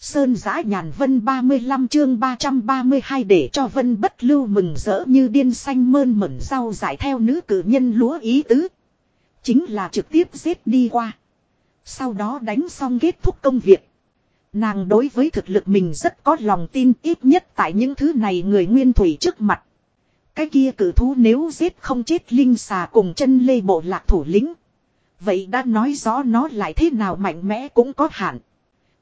Sơn giã nhàn vân 35 chương 332 để cho vân bất lưu mừng rỡ như điên xanh mơn mẩn rau giải theo nữ cử nhân lúa ý tứ. Chính là trực tiếp giết đi qua. Sau đó đánh xong kết thúc công việc. Nàng đối với thực lực mình rất có lòng tin ít nhất tại những thứ này người nguyên thủy trước mặt. Cái kia cử thú nếu giết không chết linh xà cùng chân lê bộ lạc thủ lĩnh. Vậy đã nói rõ nó lại thế nào mạnh mẽ cũng có hạn.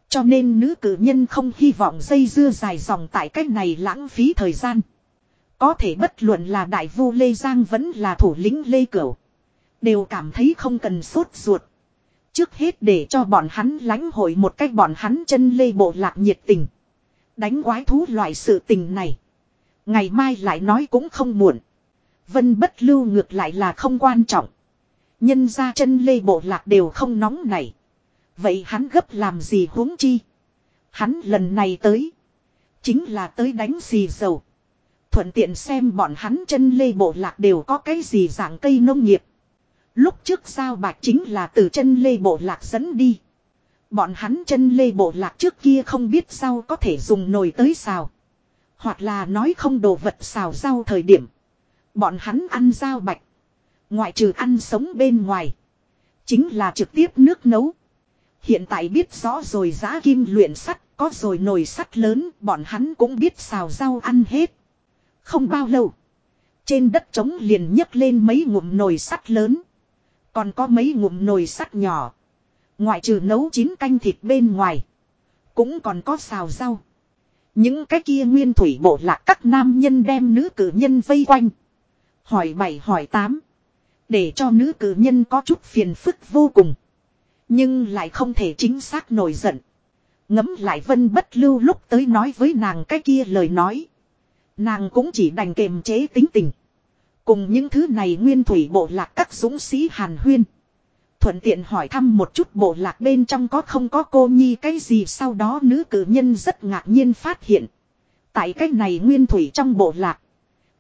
Cho nên nữ cử nhân không hy vọng dây dưa dài dòng tại cách này lãng phí thời gian. Có thể bất luận là đại vu Lê Giang vẫn là thủ lĩnh Lê Cửu. Đều cảm thấy không cần sốt ruột. Trước hết để cho bọn hắn lãnh hội một cách bọn hắn chân lê bộ lạc nhiệt tình. Đánh quái thú loại sự tình này. Ngày mai lại nói cũng không muộn. Vân bất lưu ngược lại là không quan trọng. Nhân ra chân lê bộ lạc đều không nóng này. Vậy hắn gấp làm gì huống chi. Hắn lần này tới. Chính là tới đánh xì dầu. Thuận tiện xem bọn hắn chân lê bộ lạc đều có cái gì dạng cây nông nghiệp. Lúc trước sao bạc chính là từ chân lê bộ lạc dẫn đi. Bọn hắn chân lê bộ lạc trước kia không biết sao có thể dùng nồi tới xào. Hoặc là nói không đồ vật xào rau thời điểm. Bọn hắn ăn rau bạch. Ngoại trừ ăn sống bên ngoài. Chính là trực tiếp nước nấu. Hiện tại biết rõ rồi giá kim luyện sắt, có rồi nồi sắt lớn, bọn hắn cũng biết xào rau ăn hết. Không bao lâu. Trên đất trống liền nhấc lên mấy ngụm nồi sắt lớn. Còn có mấy ngụm nồi sắt nhỏ. Ngoại trừ nấu chín canh thịt bên ngoài. Cũng còn có xào rau. Những cái kia nguyên thủy bộ lạc các nam nhân đem nữ cử nhân vây quanh. Hỏi bảy hỏi tám. Để cho nữ cử nhân có chút phiền phức vô cùng. Nhưng lại không thể chính xác nổi giận. Ngấm lại vân bất lưu lúc tới nói với nàng cái kia lời nói. Nàng cũng chỉ đành kềm chế tính tình. Cùng những thứ này nguyên thủy bộ lạc các dũng sĩ hàn huyên. Thuận tiện hỏi thăm một chút bộ lạc bên trong có không có cô nhi cái gì sau đó nữ cử nhân rất ngạc nhiên phát hiện. Tại cái này nguyên thủy trong bộ lạc.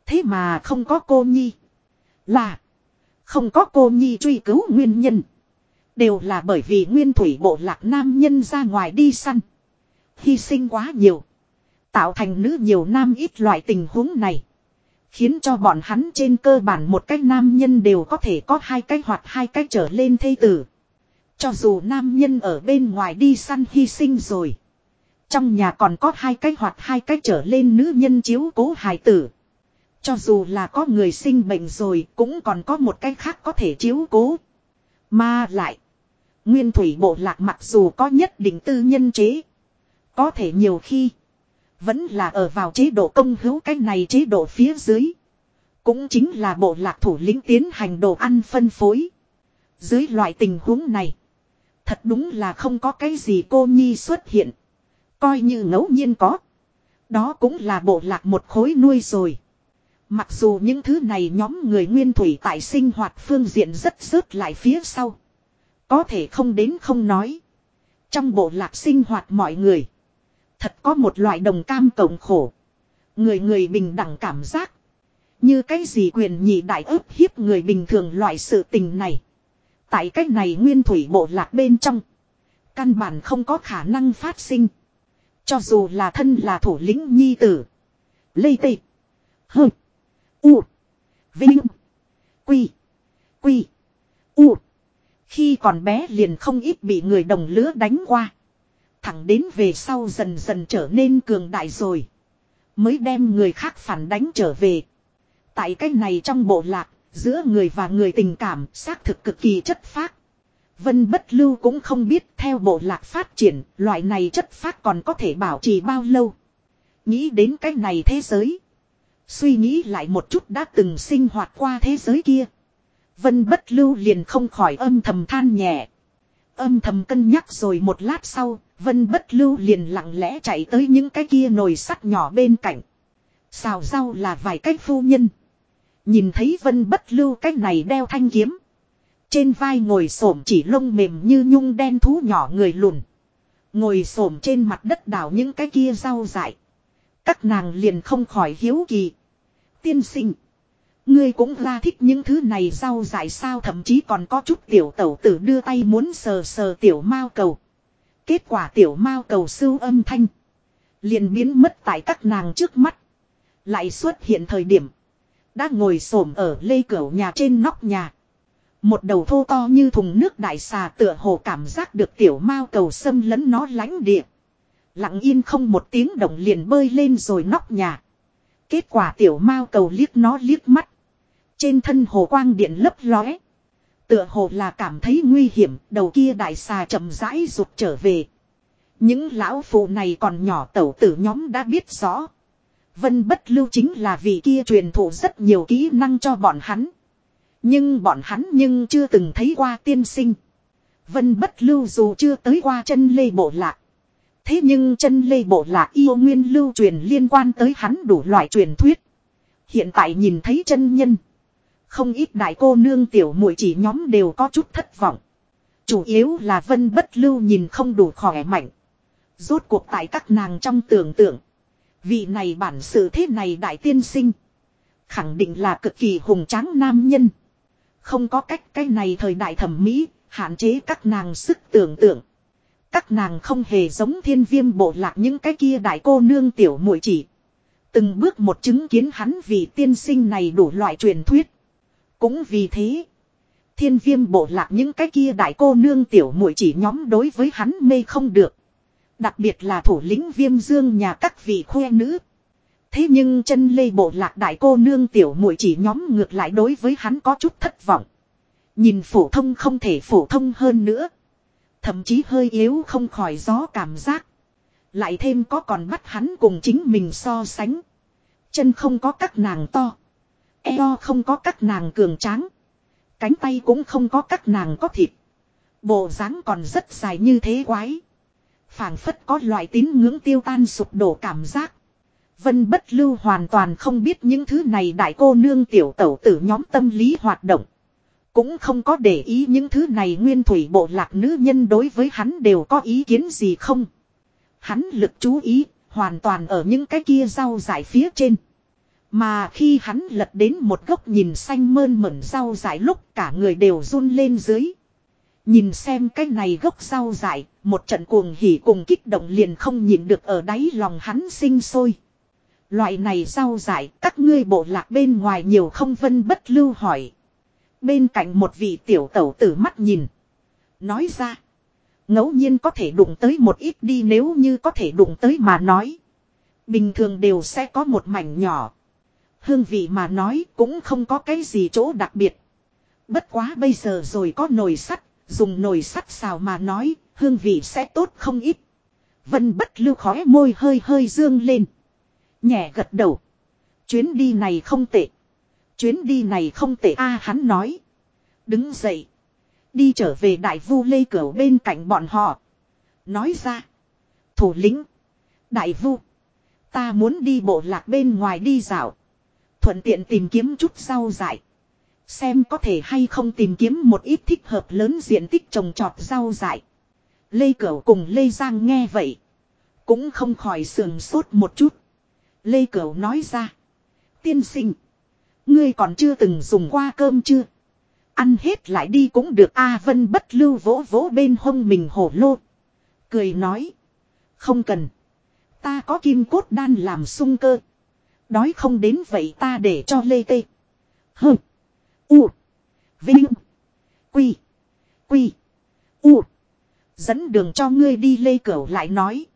Thế mà không có cô nhi. Là. Không có cô nhi truy cứu nguyên nhân. Đều là bởi vì nguyên thủy bộ lạc nam nhân ra ngoài đi săn. Hy sinh quá nhiều. Tạo thành nữ nhiều nam ít loại tình huống này. Khiến cho bọn hắn trên cơ bản một cách nam nhân đều có thể có hai cách hoặc hai cách trở lên thây tử. Cho dù nam nhân ở bên ngoài đi săn hy sinh rồi. Trong nhà còn có hai cách hoặc hai cách trở lên nữ nhân chiếu cố hài tử. Cho dù là có người sinh bệnh rồi cũng còn có một cách khác có thể chiếu cố. Mà lại. Nguyên thủy bộ lạc mặc dù có nhất định tư nhân chế. Có thể nhiều khi. Vẫn là ở vào chế độ công hữu cái này chế độ phía dưới. Cũng chính là bộ lạc thủ lĩnh tiến hành đồ ăn phân phối. Dưới loại tình huống này. Thật đúng là không có cái gì cô nhi xuất hiện. Coi như ngẫu nhiên có. Đó cũng là bộ lạc một khối nuôi rồi. Mặc dù những thứ này nhóm người nguyên thủy tại sinh hoạt phương diện rất rớt lại phía sau. Có thể không đến không nói. Trong bộ lạc sinh hoạt mọi người. Thật có một loại đồng cam cộng khổ. Người người bình đẳng cảm giác. Như cái gì quyền nhị đại ức hiếp người bình thường loại sự tình này. Tại cách này nguyên thủy bộ lạc bên trong. Căn bản không có khả năng phát sinh. Cho dù là thân là thủ lĩnh nhi tử. Lê tị. Hừ. U. Vinh. Quy. Quy. U. Khi còn bé liền không ít bị người đồng lứa đánh qua. Thẳng đến về sau dần dần trở nên cường đại rồi. Mới đem người khác phản đánh trở về. Tại cách này trong bộ lạc, giữa người và người tình cảm xác thực cực kỳ chất phác. Vân bất lưu cũng không biết theo bộ lạc phát triển, loại này chất phác còn có thể bảo trì bao lâu. Nghĩ đến cái này thế giới. Suy nghĩ lại một chút đã từng sinh hoạt qua thế giới kia. Vân bất lưu liền không khỏi âm thầm than nhẹ. Âm thầm cân nhắc rồi một lát sau, Vân bất lưu liền lặng lẽ chạy tới những cái kia nồi sắt nhỏ bên cạnh. Xào rau là vài cách phu nhân. Nhìn thấy vân bất lưu cách này đeo thanh kiếm. Trên vai ngồi xổm chỉ lông mềm như nhung đen thú nhỏ người lùn. Ngồi xổm trên mặt đất đảo những cái kia rau dại. Các nàng liền không khỏi hiếu kỳ. Tiên sinh. Ngươi cũng ra thích những thứ này rau dại sao, thậm chí còn có chút tiểu tẩu tử đưa tay muốn sờ sờ tiểu mao cầu. Kết quả tiểu mao cầu sưu âm thanh. Liền biến mất tại các nàng trước mắt. Lại xuất hiện thời điểm. Đã ngồi xổm ở lê cửa nhà trên nóc nhà. Một đầu thô to như thùng nước đại xà tựa hồ cảm giác được tiểu mao cầu xâm lấn nó lánh địa. Lặng yên không một tiếng động liền bơi lên rồi nóc nhà. Kết quả tiểu mao cầu liếc nó liếc mắt. Trên thân hồ quang điện lấp lóe. Tựa hồ là cảm thấy nguy hiểm, đầu kia đại xà chậm rãi rụt trở về. Những lão phụ này còn nhỏ tẩu tử nhóm đã biết rõ. Vân bất lưu chính là vị kia truyền thụ rất nhiều kỹ năng cho bọn hắn. Nhưng bọn hắn nhưng chưa từng thấy qua tiên sinh. Vân bất lưu dù chưa tới qua chân lê bộ lạc. Thế nhưng chân lê bộ lạc yêu nguyên lưu truyền liên quan tới hắn đủ loại truyền thuyết. Hiện tại nhìn thấy chân nhân. Không ít đại cô nương tiểu muội chỉ nhóm đều có chút thất vọng. Chủ yếu là vân bất lưu nhìn không đủ khỏe mạnh. Rốt cuộc tại các nàng trong tưởng tượng. Vị này bản sự thế này đại tiên sinh. Khẳng định là cực kỳ hùng tráng nam nhân. Không có cách cái này thời đại thẩm mỹ, hạn chế các nàng sức tưởng tượng. Các nàng không hề giống thiên viêm bộ lạc những cái kia đại cô nương tiểu muội chỉ. Từng bước một chứng kiến hắn vì tiên sinh này đủ loại truyền thuyết. Cũng vì thế, thiên viêm bộ lạc những cái kia đại cô nương tiểu muội chỉ nhóm đối với hắn mê không được. Đặc biệt là thủ lĩnh viêm dương nhà các vị khoe nữ. Thế nhưng chân lê bộ lạc đại cô nương tiểu muội chỉ nhóm ngược lại đối với hắn có chút thất vọng. Nhìn phổ thông không thể phổ thông hơn nữa. Thậm chí hơi yếu không khỏi gió cảm giác. Lại thêm có còn bắt hắn cùng chính mình so sánh. Chân không có các nàng to. Eo không có các nàng cường tráng. Cánh tay cũng không có các nàng có thịt. Bộ dáng còn rất dài như thế quái phảng phất có loại tín ngưỡng tiêu tan sụp đổ cảm giác. Vân bất lưu hoàn toàn không biết những thứ này đại cô nương tiểu tẩu tử nhóm tâm lý hoạt động. Cũng không có để ý những thứ này nguyên thủy bộ lạc nữ nhân đối với hắn đều có ý kiến gì không. Hắn lực chú ý, hoàn toàn ở những cái kia rau dại phía trên. Mà khi hắn lật đến một gốc nhìn xanh mơn mởn rau dại lúc cả người đều run lên dưới. Nhìn xem cái này gốc rau dại, một trận cuồng hỉ cùng kích động liền không nhìn được ở đáy lòng hắn sinh sôi. Loại này rau dại các ngươi bộ lạc bên ngoài nhiều không vân bất lưu hỏi. Bên cạnh một vị tiểu tẩu tử mắt nhìn. Nói ra. ngẫu nhiên có thể đụng tới một ít đi nếu như có thể đụng tới mà nói. Bình thường đều sẽ có một mảnh nhỏ. Hương vị mà nói cũng không có cái gì chỗ đặc biệt. Bất quá bây giờ rồi có nồi sắt, dùng nồi sắt xào mà nói, hương vị sẽ tốt không ít. Vân bất lưu khóe môi hơi hơi dương lên. Nhẹ gật đầu. Chuyến đi này không tệ. Chuyến đi này không tệ a hắn nói. Đứng dậy. Đi trở về đại vu lê cửa bên cạnh bọn họ. Nói ra. Thủ lĩnh. Đại vu. Ta muốn đi bộ lạc bên ngoài đi dạo. Thuận tiện tìm kiếm chút rau dại. Xem có thể hay không tìm kiếm một ít thích hợp lớn diện tích trồng trọt rau dại. Lê Cửu cùng Lê Giang nghe vậy. Cũng không khỏi sườn sốt một chút. Lê Cửu nói ra. Tiên sinh. Ngươi còn chưa từng dùng qua cơm chưa? Ăn hết lại đi cũng được A Vân bất lưu vỗ vỗ bên hông mình hổ lô. Cười nói. Không cần. Ta có kim cốt đan làm sung cơ. Đói không đến vậy ta để cho Lê Tê. Hừ. U. Vinh. Quy. Quy. U. Dẫn đường cho ngươi đi lê cửu lại nói.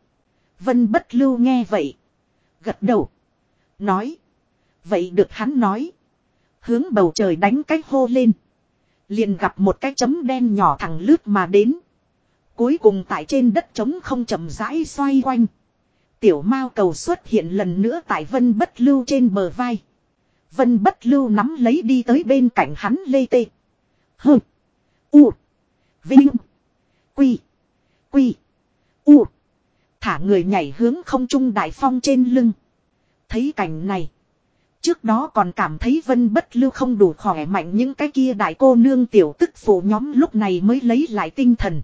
Vân bất lưu nghe vậy. Gật đầu. Nói. Vậy được hắn nói. Hướng bầu trời đánh cái hô lên. Liền gặp một cái chấm đen nhỏ thẳng lướt mà đến. Cuối cùng tại trên đất trống không chậm rãi xoay quanh. Tiểu mao cầu xuất hiện lần nữa tại vân bất lưu trên bờ vai. Vân bất lưu nắm lấy đi tới bên cạnh hắn lê tê. Hừ, U. Vinh. Quy. Quy. U. Thả người nhảy hướng không trung đại phong trên lưng. Thấy cảnh này. Trước đó còn cảm thấy vân bất lưu không đủ khỏe mạnh những cái kia đại cô nương tiểu tức phụ nhóm lúc này mới lấy lại tinh thần.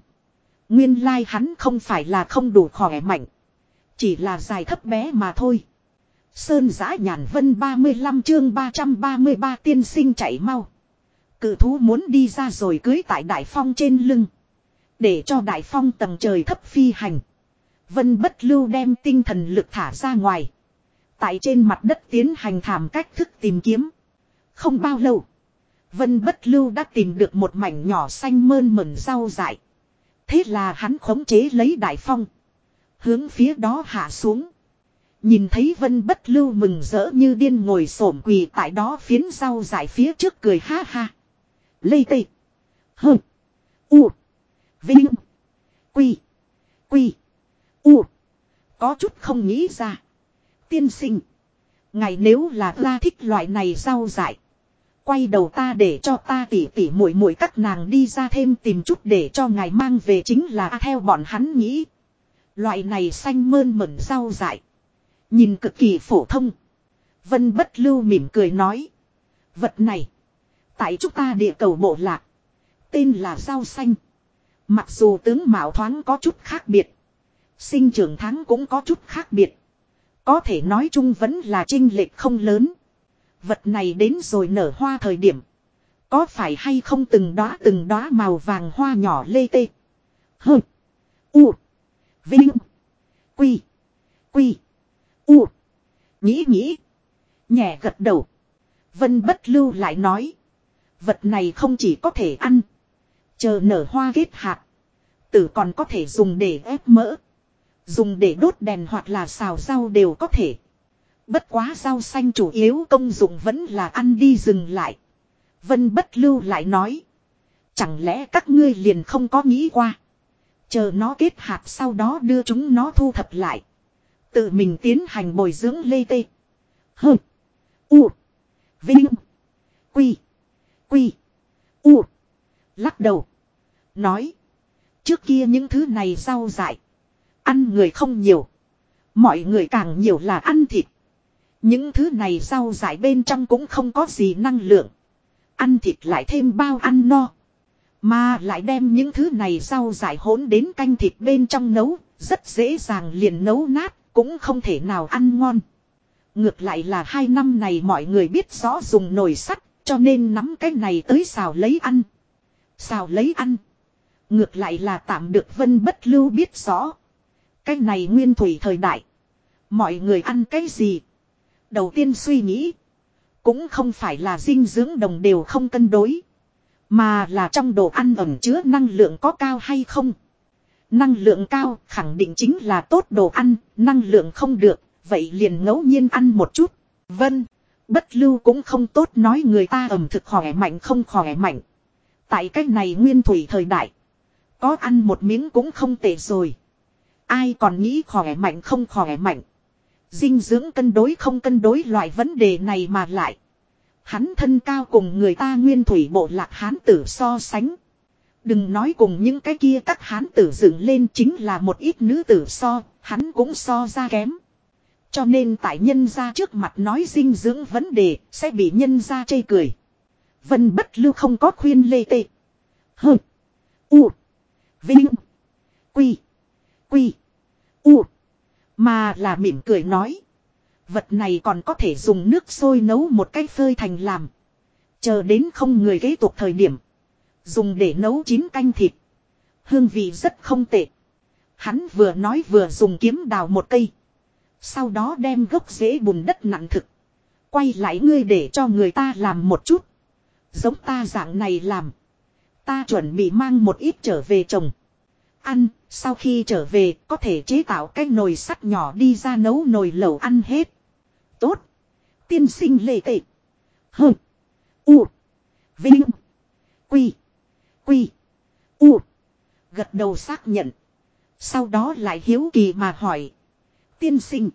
Nguyên lai hắn không phải là không đủ khỏe mạnh. Chỉ là dài thấp bé mà thôi. Sơn giã nhàn vân 35 chương 333 tiên sinh chạy mau. Cự thú muốn đi ra rồi cưới tại đại phong trên lưng. Để cho đại phong tầng trời thấp phi hành. Vân bất lưu đem tinh thần lực thả ra ngoài. Tại trên mặt đất tiến hành thảm cách thức tìm kiếm. Không bao lâu. Vân bất lưu đã tìm được một mảnh nhỏ xanh mơn mẩn rau dại. Thế là hắn khống chế lấy đại phong. Hướng phía đó hạ xuống. Nhìn thấy vân bất lưu mừng rỡ như điên ngồi xổm quỳ tại đó phiến rau dại phía trước cười ha ha. Lây tê. Hừ. U. Vinh. Quy. Quy. U. Có chút không nghĩ ra. Tiên sinh. Ngày nếu là ta thích loại này rau dại. Quay đầu ta để cho ta tỉ tỉ muội muội các nàng đi ra thêm tìm chút để cho ngài mang về chính là theo bọn hắn nghĩ. Loại này xanh mơn mẩn rau dại. Nhìn cực kỳ phổ thông. Vân bất lưu mỉm cười nói. Vật này. Tại chúng ta địa cầu bộ lạc. Tên là rau xanh. Mặc dù tướng mạo thoáng có chút khác biệt. Sinh trưởng tháng cũng có chút khác biệt. Có thể nói chung vẫn là trinh lệch không lớn. Vật này đến rồi nở hoa thời điểm. Có phải hay không từng đóa từng đóa màu vàng hoa nhỏ lê tê. Hừ, U. Vinh. Quy. Quy. U. Nghĩ nghĩ. Nhẹ gật đầu. Vân bất lưu lại nói. Vật này không chỉ có thể ăn. Chờ nở hoa kết hạt. Tử còn có thể dùng để ép mỡ. Dùng để đốt đèn hoặc là xào rau đều có thể. Bất quá rau xanh chủ yếu công dụng vẫn là ăn đi dừng lại. Vân bất lưu lại nói. Chẳng lẽ các ngươi liền không có nghĩ qua. Chờ nó kết hạt sau đó đưa chúng nó thu thập lại. Tự mình tiến hành bồi dưỡng lê tê. hừ, U. Vinh. Quy. Quy. U. Lắc đầu. Nói. Trước kia những thứ này rau dại. Ăn người không nhiều. Mọi người càng nhiều là ăn thịt. Những thứ này rau dại bên trong cũng không có gì năng lượng. Ăn thịt lại thêm bao ăn no. Mà lại đem những thứ này rau giải hỗn đến canh thịt bên trong nấu. Rất dễ dàng liền nấu nát. Cũng không thể nào ăn ngon. Ngược lại là hai năm này mọi người biết rõ dùng nồi sắt. Cho nên nắm cái này tới xào lấy ăn. Xào lấy ăn. Ngược lại là tạm được vân bất lưu biết rõ. Cái này nguyên thủy thời đại. Mọi người ăn cái gì? Đầu tiên suy nghĩ. Cũng không phải là dinh dưỡng đồng đều không cân đối. Mà là trong đồ ăn ẩm chứa năng lượng có cao hay không. Năng lượng cao khẳng định chính là tốt đồ ăn, năng lượng không được, vậy liền ngẫu nhiên ăn một chút. Vân, bất lưu cũng không tốt nói người ta ẩm thực khỏe mạnh không khỏe mạnh. Tại cách này nguyên thủy thời đại. Có ăn một miếng cũng không tệ rồi. Ai còn nghĩ khỏe mạnh không khỏe mạnh. Dinh dưỡng cân đối không cân đối loại vấn đề này mà lại. Hắn thân cao cùng người ta nguyên thủy bộ lạc hán tử so sánh. Đừng nói cùng những cái kia các hán tử dựng lên chính là một ít nữ tử so, hắn cũng so ra kém. Cho nên tại nhân gia trước mặt nói dinh dưỡng vấn đề sẽ bị nhân gia chê cười. Vân bất lưu không có khuyên lê tê. hừ, U. Vinh. Quy. Quy. U. Mà là mỉm cười nói. Vật này còn có thể dùng nước sôi nấu một cái phơi thành làm. Chờ đến không người kế tục thời điểm. Dùng để nấu chín canh thịt. Hương vị rất không tệ. Hắn vừa nói vừa dùng kiếm đào một cây. Sau đó đem gốc rễ bùn đất nặng thực. Quay lại ngươi để cho người ta làm một chút. Giống ta dạng này làm. Ta chuẩn bị mang một ít trở về chồng ăn, sau khi trở về có thể chế tạo cái nồi sắt nhỏ đi ra nấu nồi lẩu ăn hết. Tốt. Tiên sinh lệ tệ. Hơ. U. Vinh. Quy. Quy. U. Gật đầu xác nhận. Sau đó lại hiếu kỳ mà hỏi. Tiên sinh.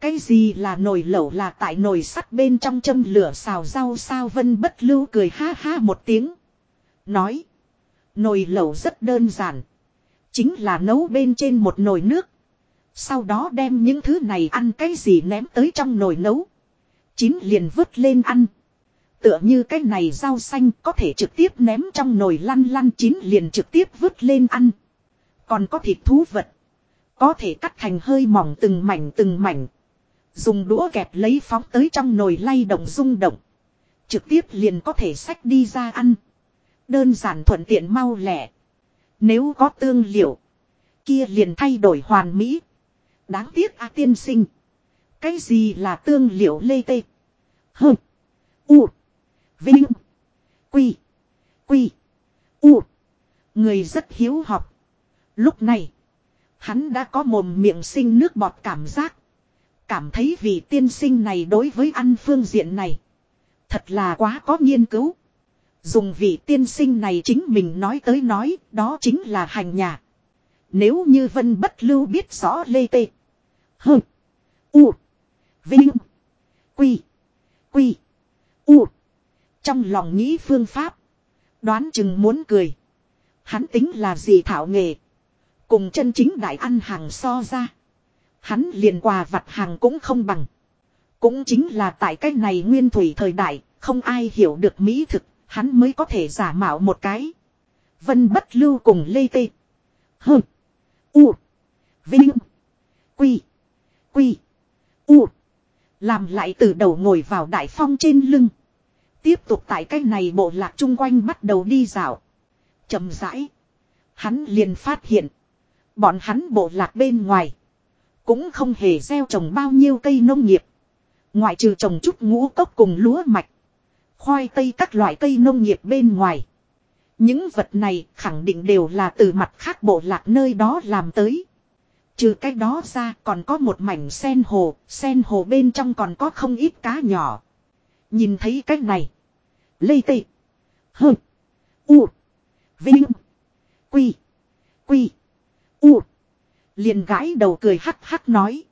Cái gì là nồi lẩu là tại nồi sắt bên trong châm lửa xào rau sao vân bất lưu cười ha ha một tiếng. Nói. Nồi lẩu rất đơn giản. Chính là nấu bên trên một nồi nước. Sau đó đem những thứ này ăn cái gì ném tới trong nồi nấu. Chín liền vứt lên ăn. Tựa như cái này rau xanh có thể trực tiếp ném trong nồi lăn lăn, chín liền trực tiếp vứt lên ăn. Còn có thịt thú vật. Có thể cắt thành hơi mỏng từng mảnh từng mảnh. Dùng đũa kẹp lấy phóng tới trong nồi lay động rung động. Trực tiếp liền có thể xách đi ra ăn. Đơn giản thuận tiện mau lẻ. Nếu có tương liệu. Kia liền thay đổi hoàn mỹ. Đáng tiếc a tiên sinh. Cái gì là tương liệu lê tê? Hơ. U. Vinh. Quy. Quy. U. Người rất hiếu học. Lúc này. Hắn đã có mồm miệng sinh nước bọt cảm giác. Cảm thấy vị tiên sinh này đối với ăn phương diện này. Thật là quá có nghiên cứu. Dùng vị tiên sinh này chính mình nói tới nói, đó chính là hành nhà. Nếu như Vân Bất Lưu biết rõ Lê Tê. Hơ. U. Vinh. Quy. Quy. U. Trong lòng nghĩ phương pháp. Đoán chừng muốn cười. Hắn tính là gì thảo nghề. Cùng chân chính đại ăn hàng so ra. Hắn liền quà vặt hàng cũng không bằng. Cũng chính là tại cách này nguyên thủy thời đại, không ai hiểu được mỹ thực, hắn mới có thể giả mạo một cái. Vân bất lưu cùng lê tê. Hơ. U. Vinh. Quy. Quy. U. Làm lại từ đầu ngồi vào đại phong trên lưng. Tiếp tục tại cái này bộ lạc chung quanh bắt đầu đi dạo. chậm rãi. Hắn liền phát hiện. Bọn hắn bộ lạc bên ngoài. Cũng không hề gieo trồng bao nhiêu cây nông nghiệp. Ngoại trừ trồng chút ngũ cốc cùng lúa mạch. Khoai tây các loại cây nông nghiệp bên ngoài. Những vật này khẳng định đều là từ mặt khác bộ lạc nơi đó làm tới. Trừ cái đó ra còn có một mảnh sen hồ, sen hồ bên trong còn có không ít cá nhỏ. Nhìn thấy cách này. Lê tị. Hơ. U. Vinh. Quy. Quy. U. Liền gãi đầu cười hắc hắc nói.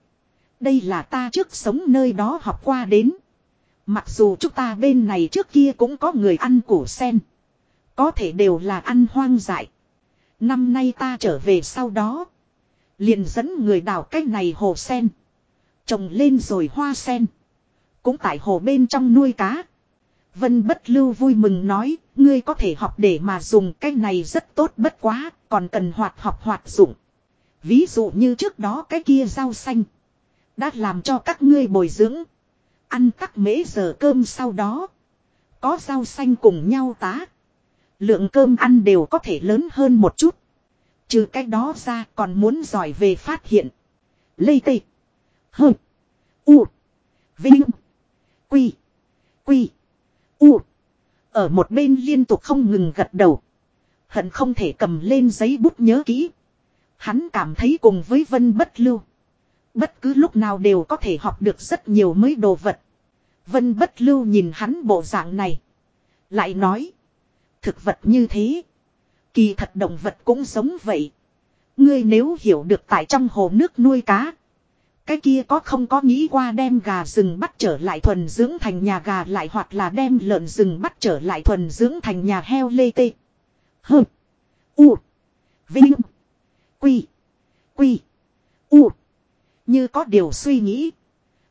Đây là ta trước sống nơi đó học qua đến. Mặc dù chúng ta bên này trước kia cũng có người ăn củ sen. Có thể đều là ăn hoang dại. Năm nay ta trở về sau đó. Liền dẫn người đào cách này hồ sen. Trồng lên rồi hoa sen. Cũng tại hồ bên trong nuôi cá. Vân bất lưu vui mừng nói, ngươi có thể học để mà dùng cái này rất tốt bất quá, còn cần hoạt học hoạt dụng. Ví dụ như trước đó cái kia rau xanh. Đã làm cho các ngươi bồi dưỡng. Ăn các mễ giờ cơm sau đó. Có rau xanh cùng nhau tá. Lượng cơm ăn đều có thể lớn hơn một chút. Trừ cái đó ra còn muốn giỏi về phát hiện. Lê tê. Hơ. U. Vinh. Quy. Quy. U. Ở một bên liên tục không ngừng gật đầu. Hận không thể cầm lên giấy bút nhớ kỹ. Hắn cảm thấy cùng với vân bất lưu. Bất cứ lúc nào đều có thể học được rất nhiều mới đồ vật. Vân bất lưu nhìn hắn bộ dạng này. Lại nói. Thực vật như thế. Kỳ thật động vật cũng giống vậy. Ngươi nếu hiểu được tại trong hồ nước nuôi cá. Cái kia có không có nghĩ qua đem gà rừng bắt trở lại thuần dưỡng thành nhà gà lại hoặc là đem lợn rừng bắt trở lại thuần dưỡng thành nhà heo lê tê. hừ, U. Vinh. Quy. Quy. U. Như có điều suy nghĩ.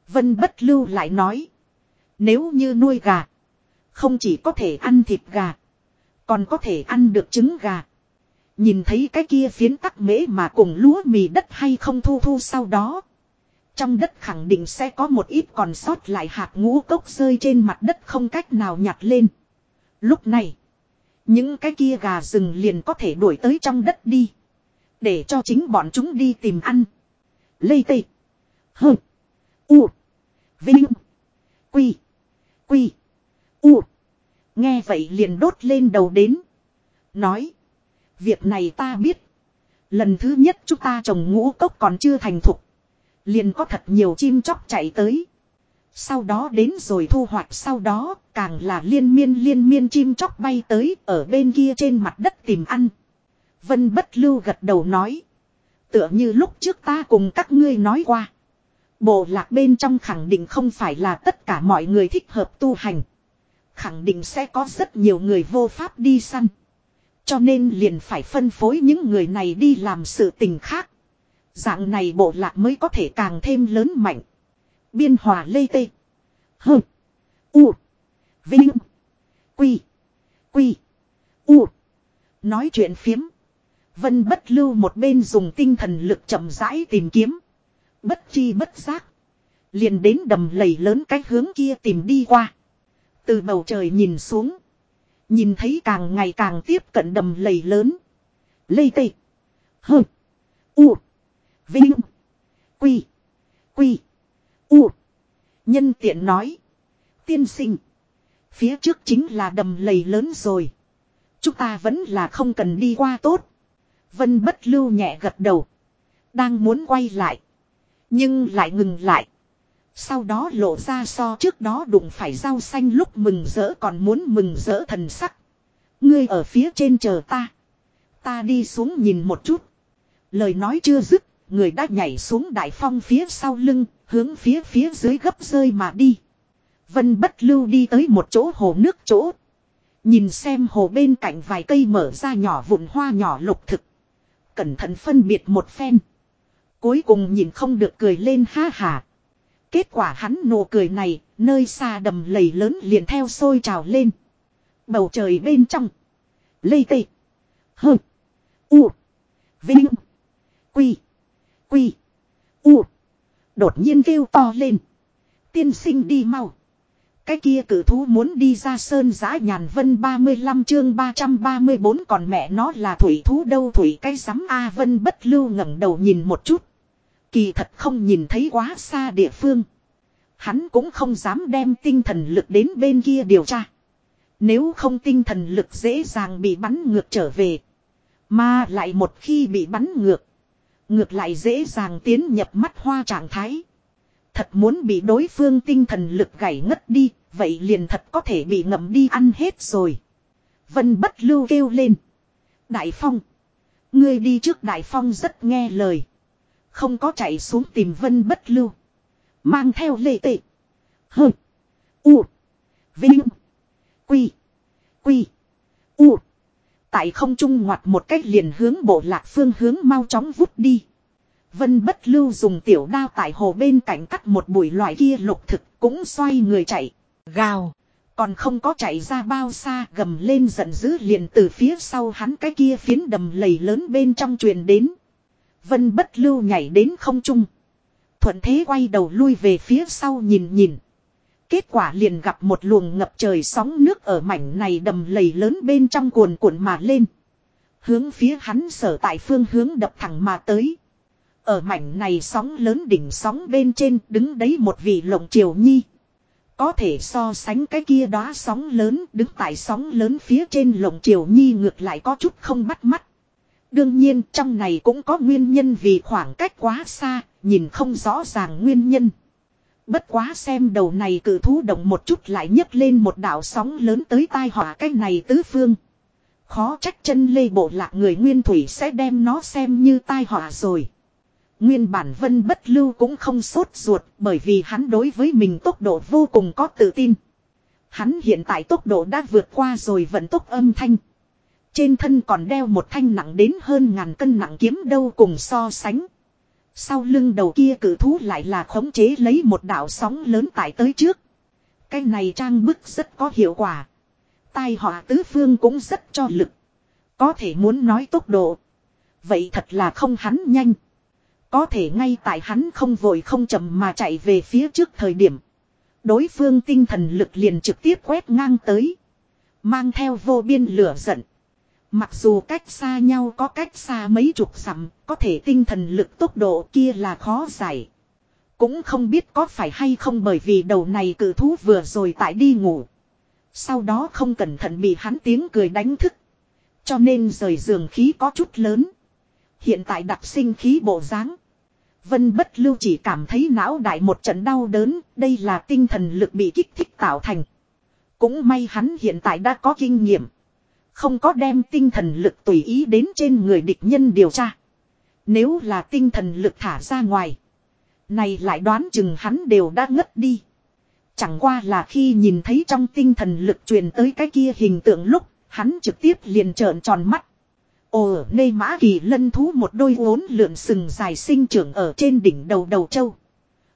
Vân bất lưu lại nói. Nếu như nuôi gà. Không chỉ có thể ăn thịt gà. Còn có thể ăn được trứng gà. Nhìn thấy cái kia phiến tắc mễ mà cùng lúa mì đất hay không thu thu sau đó. Trong đất khẳng định sẽ có một ít còn sót lại hạt ngũ cốc rơi trên mặt đất không cách nào nhặt lên. Lúc này, những cái kia gà rừng liền có thể đuổi tới trong đất đi. Để cho chính bọn chúng đi tìm ăn. lây tê. hừ, U. Vinh. Quy. Quy. U. Nghe vậy liền đốt lên đầu đến. Nói. Việc này ta biết. Lần thứ nhất chúng ta trồng ngũ cốc còn chưa thành thục. Liền có thật nhiều chim chóc chạy tới. Sau đó đến rồi thu hoạch sau đó, càng là liên miên liên miên chim chóc bay tới ở bên kia trên mặt đất tìm ăn. Vân bất lưu gật đầu nói. Tựa như lúc trước ta cùng các ngươi nói qua. Bộ lạc bên trong khẳng định không phải là tất cả mọi người thích hợp tu hành. Khẳng định sẽ có rất nhiều người vô pháp đi săn. Cho nên liền phải phân phối những người này đi làm sự tình khác. Dạng này bộ lạc mới có thể càng thêm lớn mạnh. Biên hòa lê tê. Hơ. U. Vinh. Quy. Quy. U. Nói chuyện phiếm. Vân bất lưu một bên dùng tinh thần lực chậm rãi tìm kiếm. Bất chi bất giác. Liền đến đầm lầy lớn cách hướng kia tìm đi qua. Từ bầu trời nhìn xuống. Nhìn thấy càng ngày càng tiếp cận đầm lầy lớn. Lây tê. Hơ. U. Vinh. Quy. Quy. U. Nhân tiện nói. Tiên sinh. Phía trước chính là đầm lầy lớn rồi. Chúng ta vẫn là không cần đi qua tốt. Vân bất lưu nhẹ gật đầu. Đang muốn quay lại. Nhưng lại ngừng lại. Sau đó lộ ra so trước đó đụng phải rau xanh lúc mừng rỡ còn muốn mừng rỡ thần sắc. Ngươi ở phía trên chờ ta. Ta đi xuống nhìn một chút. Lời nói chưa dứt, người đã nhảy xuống đại phong phía sau lưng, hướng phía phía dưới gấp rơi mà đi. Vân bất lưu đi tới một chỗ hồ nước chỗ. Nhìn xem hồ bên cạnh vài cây mở ra nhỏ vụn hoa nhỏ lục thực. Cẩn thận phân biệt một phen. Cuối cùng nhìn không được cười lên ha hà. Kết quả hắn nụ cười này, nơi xa đầm lầy lớn liền theo sôi trào lên. Bầu trời bên trong. Lây tê. Hơ. U. Vinh. Quy. Quy. U. Đột nhiên kêu to lên. Tiên sinh đi mau. Cái kia cử thú muốn đi ra sơn giã nhàn vân 35 chương 334 còn mẹ nó là thủy thú đâu thủy cái sắm A vân bất lưu ngẩng đầu nhìn một chút. Kỳ thật không nhìn thấy quá xa địa phương. Hắn cũng không dám đem tinh thần lực đến bên kia điều tra. Nếu không tinh thần lực dễ dàng bị bắn ngược trở về. Mà lại một khi bị bắn ngược. Ngược lại dễ dàng tiến nhập mắt hoa trạng thái. Thật muốn bị đối phương tinh thần lực gãy ngất đi, vậy liền thật có thể bị ngậm đi ăn hết rồi. Vân bất lưu kêu lên. Đại Phong. Ngươi đi trước Đại Phong rất nghe lời. Không có chạy xuống tìm Vân bất lưu. Mang theo lệ tệ. Hơ. U. Vinh. Quy. Quy. U. Tại không trung ngoặt một cách liền hướng bộ lạc phương hướng mau chóng vút đi. Vân bất lưu dùng tiểu đao tại hồ bên cạnh cắt một bụi loại kia lục thực cũng xoay người chạy. Gào. Còn không có chạy ra bao xa, gầm lên giận dữ liền từ phía sau hắn cái kia phiến đầm lầy lớn bên trong truyền đến. Vân bất lưu nhảy đến không trung. Thuận thế quay đầu lui về phía sau nhìn nhìn. Kết quả liền gặp một luồng ngập trời sóng nước ở mảnh này đầm lầy lớn bên trong cuồn cuộn mà lên. Hướng phía hắn sở tại phương hướng đập thẳng mà tới. Ở mảnh này sóng lớn đỉnh sóng bên trên đứng đấy một vị lộng triều nhi. Có thể so sánh cái kia đó sóng lớn đứng tại sóng lớn phía trên lộng triều nhi ngược lại có chút không bắt mắt. Đương nhiên trong này cũng có nguyên nhân vì khoảng cách quá xa, nhìn không rõ ràng nguyên nhân. Bất quá xem đầu này cử thú động một chút lại nhấc lên một đảo sóng lớn tới tai họa cái này tứ phương. Khó trách chân lê bộ lạc người nguyên thủy sẽ đem nó xem như tai họa rồi. Nguyên bản vân bất lưu cũng không sốt ruột bởi vì hắn đối với mình tốc độ vô cùng có tự tin. Hắn hiện tại tốc độ đã vượt qua rồi vận tốc âm thanh. Trên thân còn đeo một thanh nặng đến hơn ngàn cân nặng kiếm đâu cùng so sánh. Sau lưng đầu kia cử thú lại là khống chế lấy một đảo sóng lớn tải tới trước. Cái này trang bức rất có hiệu quả. Tai họa tứ phương cũng rất cho lực. Có thể muốn nói tốc độ. Vậy thật là không hắn nhanh. Có thể ngay tại hắn không vội không chậm mà chạy về phía trước thời điểm. Đối phương tinh thần lực liền trực tiếp quét ngang tới. Mang theo vô biên lửa giận. Mặc dù cách xa nhau có cách xa mấy chục dặm, có thể tinh thần lực tốc độ kia là khó giải. Cũng không biết có phải hay không bởi vì đầu này cử thú vừa rồi tại đi ngủ. Sau đó không cẩn thận bị hắn tiếng cười đánh thức. Cho nên rời giường khí có chút lớn. Hiện tại đặc sinh khí bộ dáng Vân bất lưu chỉ cảm thấy não đại một trận đau đớn, đây là tinh thần lực bị kích thích tạo thành. Cũng may hắn hiện tại đã có kinh nghiệm. Không có đem tinh thần lực tùy ý đến trên người địch nhân điều tra. Nếu là tinh thần lực thả ra ngoài. Này lại đoán chừng hắn đều đã ngất đi. Chẳng qua là khi nhìn thấy trong tinh thần lực truyền tới cái kia hình tượng lúc, hắn trực tiếp liền trợn tròn mắt. Ồ, nê mã kỳ lân thú một đôi uốn lượn sừng dài sinh trưởng ở trên đỉnh đầu đầu châu.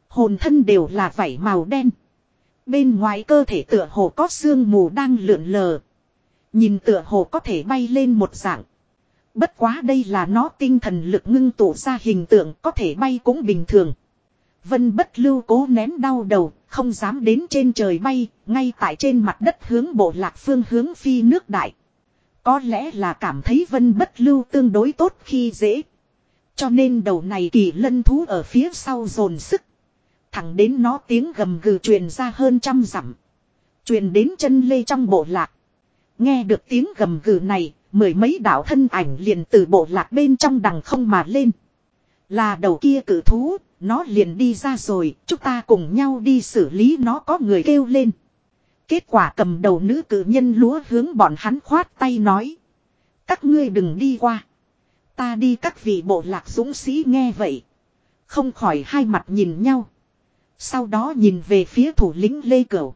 Hồn thân đều là vảy màu đen. Bên ngoài cơ thể tựa hồ có xương mù đang lượn lờ. Nhìn tựa hồ có thể bay lên một dạng. Bất quá đây là nó tinh thần lực ngưng tụ ra hình tượng có thể bay cũng bình thường. Vân bất lưu cố nén đau đầu, không dám đến trên trời bay, ngay tại trên mặt đất hướng bộ lạc phương hướng phi nước đại. Có lẽ là cảm thấy vân bất lưu tương đối tốt khi dễ. Cho nên đầu này kỳ lân thú ở phía sau dồn sức. Thẳng đến nó tiếng gầm gừ truyền ra hơn trăm dặm. Truyền đến chân lê trong bộ lạc. Nghe được tiếng gầm gừ này, mười mấy đạo thân ảnh liền từ bộ lạc bên trong đằng không mà lên. Là đầu kia cử thú, nó liền đi ra rồi, chúng ta cùng nhau đi xử lý nó có người kêu lên. Kết quả cầm đầu nữ cử nhân lúa hướng bọn hắn khoát tay nói. Các ngươi đừng đi qua. Ta đi các vị bộ lạc dũng sĩ nghe vậy. Không khỏi hai mặt nhìn nhau. Sau đó nhìn về phía thủ lĩnh Lê Cửu.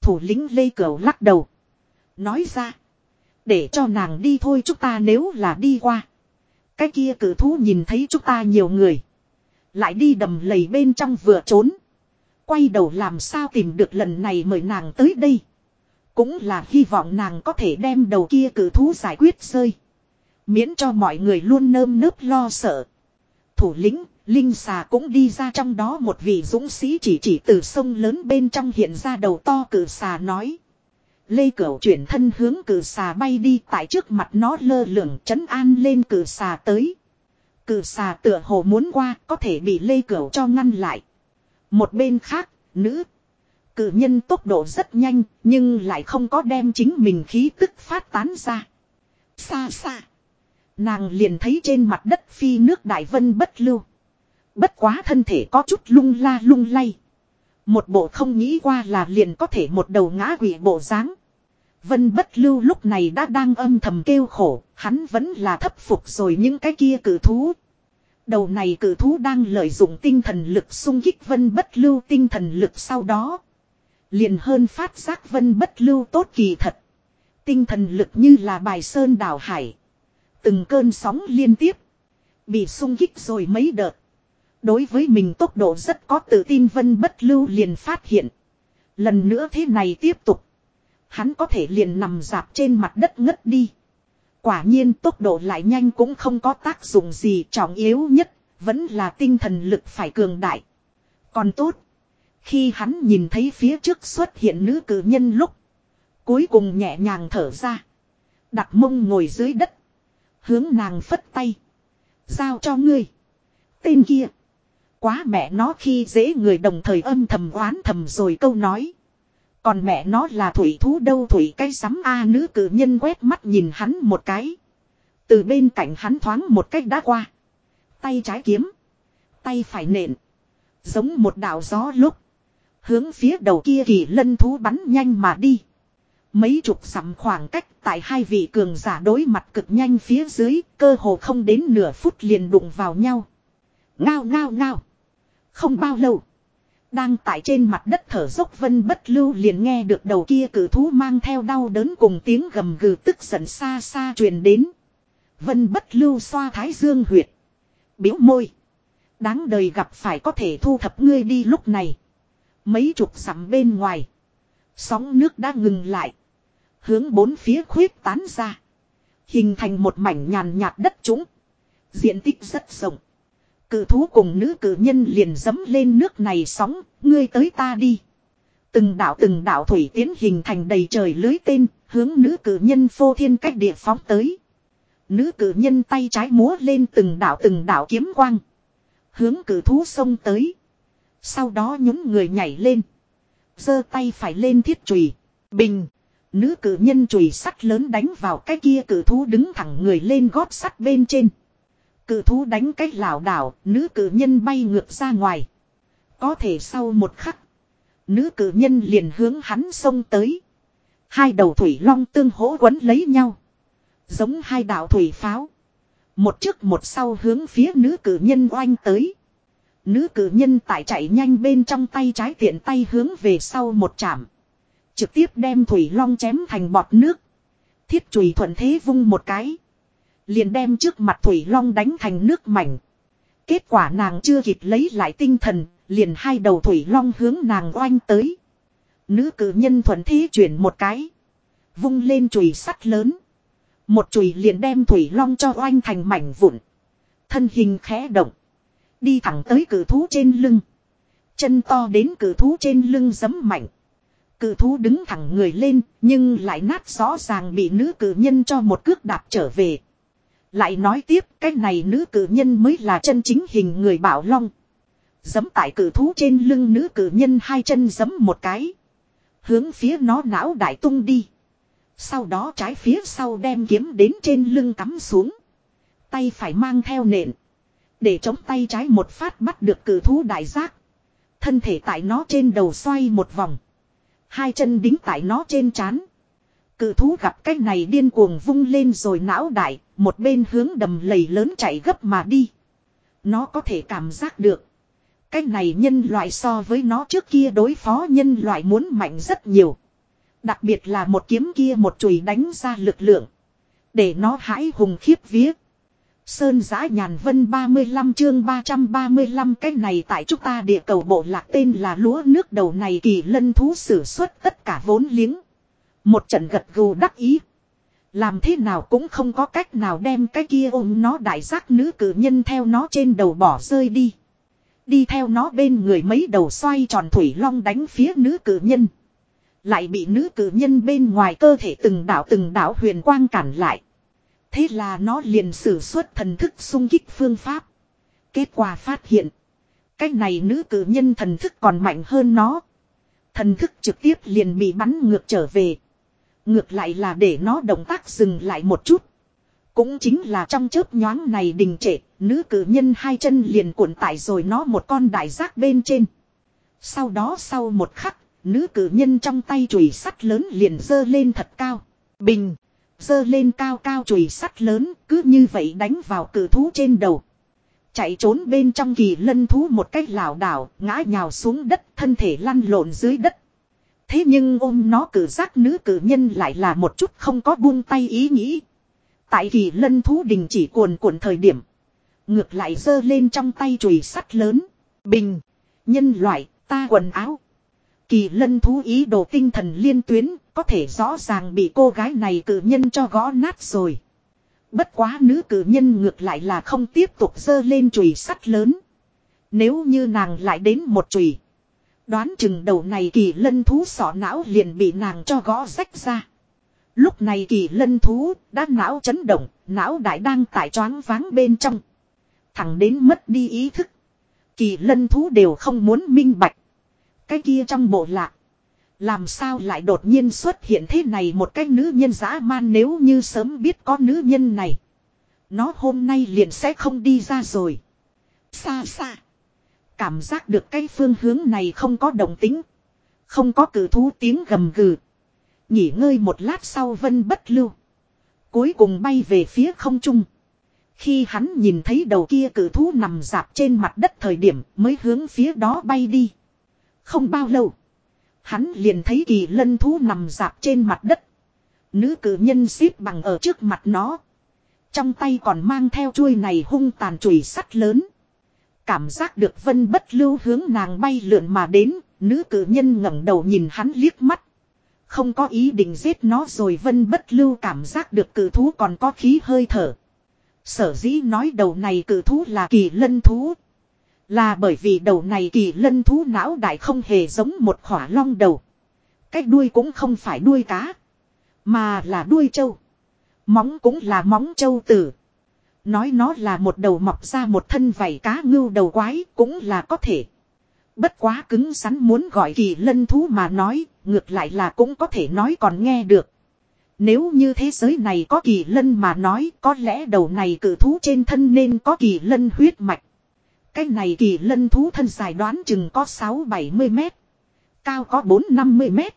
Thủ lĩnh Lê Cửu lắc đầu. Nói ra. Để cho nàng đi thôi chúng ta nếu là đi qua. Cái kia cử thú nhìn thấy chúng ta nhiều người. Lại đi đầm lầy bên trong vừa trốn. Quay đầu làm sao tìm được lần này mời nàng tới đây. Cũng là hy vọng nàng có thể đem đầu kia cử thú giải quyết rơi. Miễn cho mọi người luôn nơm nớp lo sợ. Thủ lĩnh, Linh xà cũng đi ra trong đó một vị dũng sĩ chỉ chỉ từ sông lớn bên trong hiện ra đầu to cử xà nói. Lê Cửu chuyển thân hướng cử xà bay đi tại trước mặt nó lơ lửng chấn an lên cử xà tới. Cử xà tựa hồ muốn qua có thể bị Lê Cửu cho ngăn lại. Một bên khác, nữ. Cử nhân tốc độ rất nhanh nhưng lại không có đem chính mình khí tức phát tán ra. Xa xa. Nàng liền thấy trên mặt đất phi nước đại vân bất lưu. Bất quá thân thể có chút lung la lung lay. Một bộ không nghĩ qua là liền có thể một đầu ngã quỷ bộ dáng. Vân bất lưu lúc này đã đang âm thầm kêu khổ, hắn vẫn là thấp phục rồi những cái kia cử thú. Đầu này cử thú đang lợi dụng tinh thần lực sung kích vân bất lưu tinh thần lực sau đó. Liền hơn phát giác vân bất lưu tốt kỳ thật. Tinh thần lực như là bài sơn đảo hải. Từng cơn sóng liên tiếp. Bị sung kích rồi mấy đợt. Đối với mình tốc độ rất có tự tin vân bất lưu liền phát hiện. Lần nữa thế này tiếp tục. Hắn có thể liền nằm dạp trên mặt đất ngất đi. Quả nhiên tốc độ lại nhanh cũng không có tác dụng gì trọng yếu nhất. Vẫn là tinh thần lực phải cường đại. Còn tốt. Khi hắn nhìn thấy phía trước xuất hiện nữ cử nhân lúc. Cuối cùng nhẹ nhàng thở ra. Đặt mông ngồi dưới đất. Hướng nàng phất tay. Giao cho ngươi. Tên kia. Quá mẹ nó khi dễ người đồng thời âm thầm oán thầm rồi câu nói. Còn mẹ nó là thủy thú đâu thủy cái sắm A nữ cử nhân quét mắt nhìn hắn một cái. Từ bên cạnh hắn thoáng một cách đã qua. Tay trái kiếm. Tay phải nện. Giống một đạo gió lúc. Hướng phía đầu kia kỳ lân thú bắn nhanh mà đi. Mấy chục sắm khoảng cách tại hai vị cường giả đối mặt cực nhanh phía dưới, cơ hồ không đến nửa phút liền đụng vào nhau. Ngao ngao ngao. Không bao lâu. Đang tại trên mặt đất thở dốc vân bất lưu liền nghe được đầu kia cử thú mang theo đau đớn cùng tiếng gầm gừ tức giận xa xa truyền đến. Vân bất lưu xoa thái dương huyệt. Biếu môi. Đáng đời gặp phải có thể thu thập ngươi đi lúc này. Mấy chục sắm bên ngoài. Sóng nước đã ngừng lại. Hướng bốn phía khuyết tán ra. Hình thành một mảnh nhàn nhạt đất trũng. Diện tích rất rộng. Cự thú cùng nữ cự nhân liền dấm lên nước này sóng, ngươi tới ta đi. Từng đạo từng đạo thủy tiến hình thành đầy trời lưới tên, hướng nữ cử nhân phô thiên cách địa phóng tới. Nữ cử nhân tay trái múa lên từng đạo từng đạo kiếm quang. Hướng cử thú xông tới. Sau đó nhún người nhảy lên. giơ tay phải lên thiết chùy Bình. Nữ cử nhân chùy sắt lớn đánh vào cái kia cử thú đứng thẳng người lên gót sắt bên trên. Cự thú đánh cách lảo đảo, nữ cự nhân bay ngược ra ngoài. Có thể sau một khắc, nữ cự nhân liền hướng hắn xông tới. Hai đầu thủy long tương hỗ quấn lấy nhau. Giống hai đạo thủy pháo. Một trước một sau hướng phía nữ cử nhân oanh tới. Nữ cử nhân tại chạy nhanh bên trong tay trái tiện tay hướng về sau một chạm. Trực tiếp đem thủy long chém thành bọt nước. Thiết chùy thuận thế vung một cái. Liền đem trước mặt Thủy Long đánh thành nước mảnh. Kết quả nàng chưa kịp lấy lại tinh thần, liền hai đầu Thủy Long hướng nàng oanh tới. Nữ cử nhân thuận thế chuyển một cái. Vung lên chùy sắt lớn. Một chùy liền đem Thủy Long cho oanh thành mảnh vụn. Thân hình khẽ động. Đi thẳng tới cử thú trên lưng. Chân to đến cử thú trên lưng giấm mạnh. cử thú đứng thẳng người lên, nhưng lại nát rõ ràng bị nữ cử nhân cho một cước đạp trở về. Lại nói tiếp, cái này nữ cử nhân mới là chân chính hình người bảo long. Giấm tại cử thú trên lưng nữ cử nhân hai chân giấm một cái. Hướng phía nó não đại tung đi. Sau đó trái phía sau đem kiếm đến trên lưng cắm xuống. Tay phải mang theo nện. Để chống tay trái một phát bắt được cử thú đại giác. Thân thể tại nó trên đầu xoay một vòng. Hai chân đính tại nó trên trán. Cự thú gặp cái này điên cuồng vung lên rồi não đại, một bên hướng đầm lầy lớn chạy gấp mà đi. Nó có thể cảm giác được. Cái này nhân loại so với nó trước kia đối phó nhân loại muốn mạnh rất nhiều. Đặc biệt là một kiếm kia một chùy đánh ra lực lượng. Để nó hãi hùng khiếp vía. Sơn giã nhàn vân 35 chương 335 cái này tại chúng ta địa cầu bộ lạc tên là lúa nước đầu này kỳ lân thú sử xuất tất cả vốn liếng. Một trận gật gù đắc ý. Làm thế nào cũng không có cách nào đem cái kia ôm nó đại giác nữ cử nhân theo nó trên đầu bỏ rơi đi. Đi theo nó bên người mấy đầu xoay tròn thủy long đánh phía nữ cử nhân. Lại bị nữ cử nhân bên ngoài cơ thể từng đảo từng đảo huyền quang cản lại. Thế là nó liền sử xuất thần thức xung kích phương pháp. Kết quả phát hiện. Cái này nữ cử nhân thần thức còn mạnh hơn nó. Thần thức trực tiếp liền bị bắn ngược trở về. Ngược lại là để nó động tác dừng lại một chút. Cũng chính là trong chớp nhoáng này đình trệ, nữ cử nhân hai chân liền cuộn tải rồi nó một con đại giác bên trên. Sau đó sau một khắc, nữ cử nhân trong tay chùy sắt lớn liền dơ lên thật cao. Bình! Dơ lên cao cao chùy sắt lớn, cứ như vậy đánh vào cử thú trên đầu. Chạy trốn bên trong kỳ lân thú một cách lảo đảo, ngã nhào xuống đất, thân thể lăn lộn dưới đất. Thế nhưng ôm nó cử giác nữ cử nhân lại là một chút không có buông tay ý nghĩ. Tại kỳ lân thú đình chỉ cuồn cuộn thời điểm. Ngược lại giơ lên trong tay chùy sắt lớn. Bình. Nhân loại, ta quần áo. Kỳ lân thú ý đồ tinh thần liên tuyến, có thể rõ ràng bị cô gái này cử nhân cho gõ nát rồi. Bất quá nữ cử nhân ngược lại là không tiếp tục giơ lên chùy sắt lớn. Nếu như nàng lại đến một chùy Đoán chừng đầu này kỳ lân thú sọ não liền bị nàng cho gõ rách ra. Lúc này kỳ lân thú đã não chấn động, não đại đang tại choáng váng bên trong. Thẳng đến mất đi ý thức. Kỳ lân thú đều không muốn minh bạch. Cái kia trong bộ lạc. Làm sao lại đột nhiên xuất hiện thế này một cái nữ nhân dã man nếu như sớm biết có nữ nhân này. Nó hôm nay liền sẽ không đi ra rồi. Xa xa. Cảm giác được cái phương hướng này không có động tính. Không có cử thú tiếng gầm gừ. Nghỉ ngơi một lát sau vân bất lưu. Cuối cùng bay về phía không trung. Khi hắn nhìn thấy đầu kia cử thú nằm dạp trên mặt đất thời điểm mới hướng phía đó bay đi. Không bao lâu. Hắn liền thấy kỳ lân thú nằm dạp trên mặt đất. Nữ cử nhân xếp bằng ở trước mặt nó. Trong tay còn mang theo chuôi này hung tàn chùy sắt lớn. Cảm giác được vân bất lưu hướng nàng bay lượn mà đến, nữ cử nhân ngẩng đầu nhìn hắn liếc mắt. Không có ý định giết nó rồi vân bất lưu cảm giác được cử thú còn có khí hơi thở. Sở dĩ nói đầu này cử thú là kỳ lân thú. Là bởi vì đầu này kỳ lân thú não đại không hề giống một khỏa long đầu. cách đuôi cũng không phải đuôi cá. Mà là đuôi trâu. Móng cũng là móng trâu tử. Nói nó là một đầu mọc ra một thân vảy cá ngưu đầu quái cũng là có thể. Bất quá cứng rắn muốn gọi kỳ lân thú mà nói, ngược lại là cũng có thể nói còn nghe được. Nếu như thế giới này có kỳ lân mà nói có lẽ đầu này cử thú trên thân nên có kỳ lân huyết mạch. Cái này kỳ lân thú thân dài đoán chừng có 6-70 mét. Cao có 4-50 mét.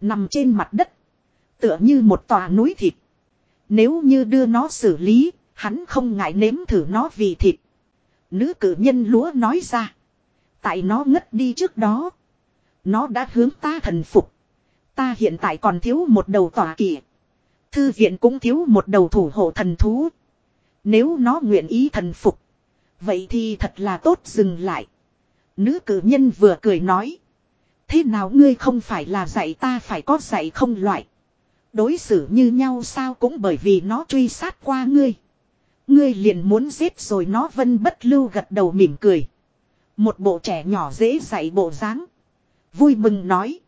Nằm trên mặt đất. Tựa như một tòa núi thịt. Nếu như đưa nó xử lý, hắn không ngại nếm thử nó vì thịt. Nữ cử nhân lúa nói ra. Tại nó ngất đi trước đó. Nó đã hướng ta thần phục. Ta hiện tại còn thiếu một đầu tòa kỳ. Thư viện cũng thiếu một đầu thủ hộ thần thú. Nếu nó nguyện ý thần phục. Vậy thì thật là tốt dừng lại. Nữ cử nhân vừa cười nói. Thế nào ngươi không phải là dạy ta phải có dạy không loại. Đối xử như nhau sao cũng bởi vì nó truy sát qua ngươi. Ngươi liền muốn giết rồi nó vân bất lưu gật đầu mỉm cười. Một bộ trẻ nhỏ dễ dạy bộ dáng. Vui mừng nói.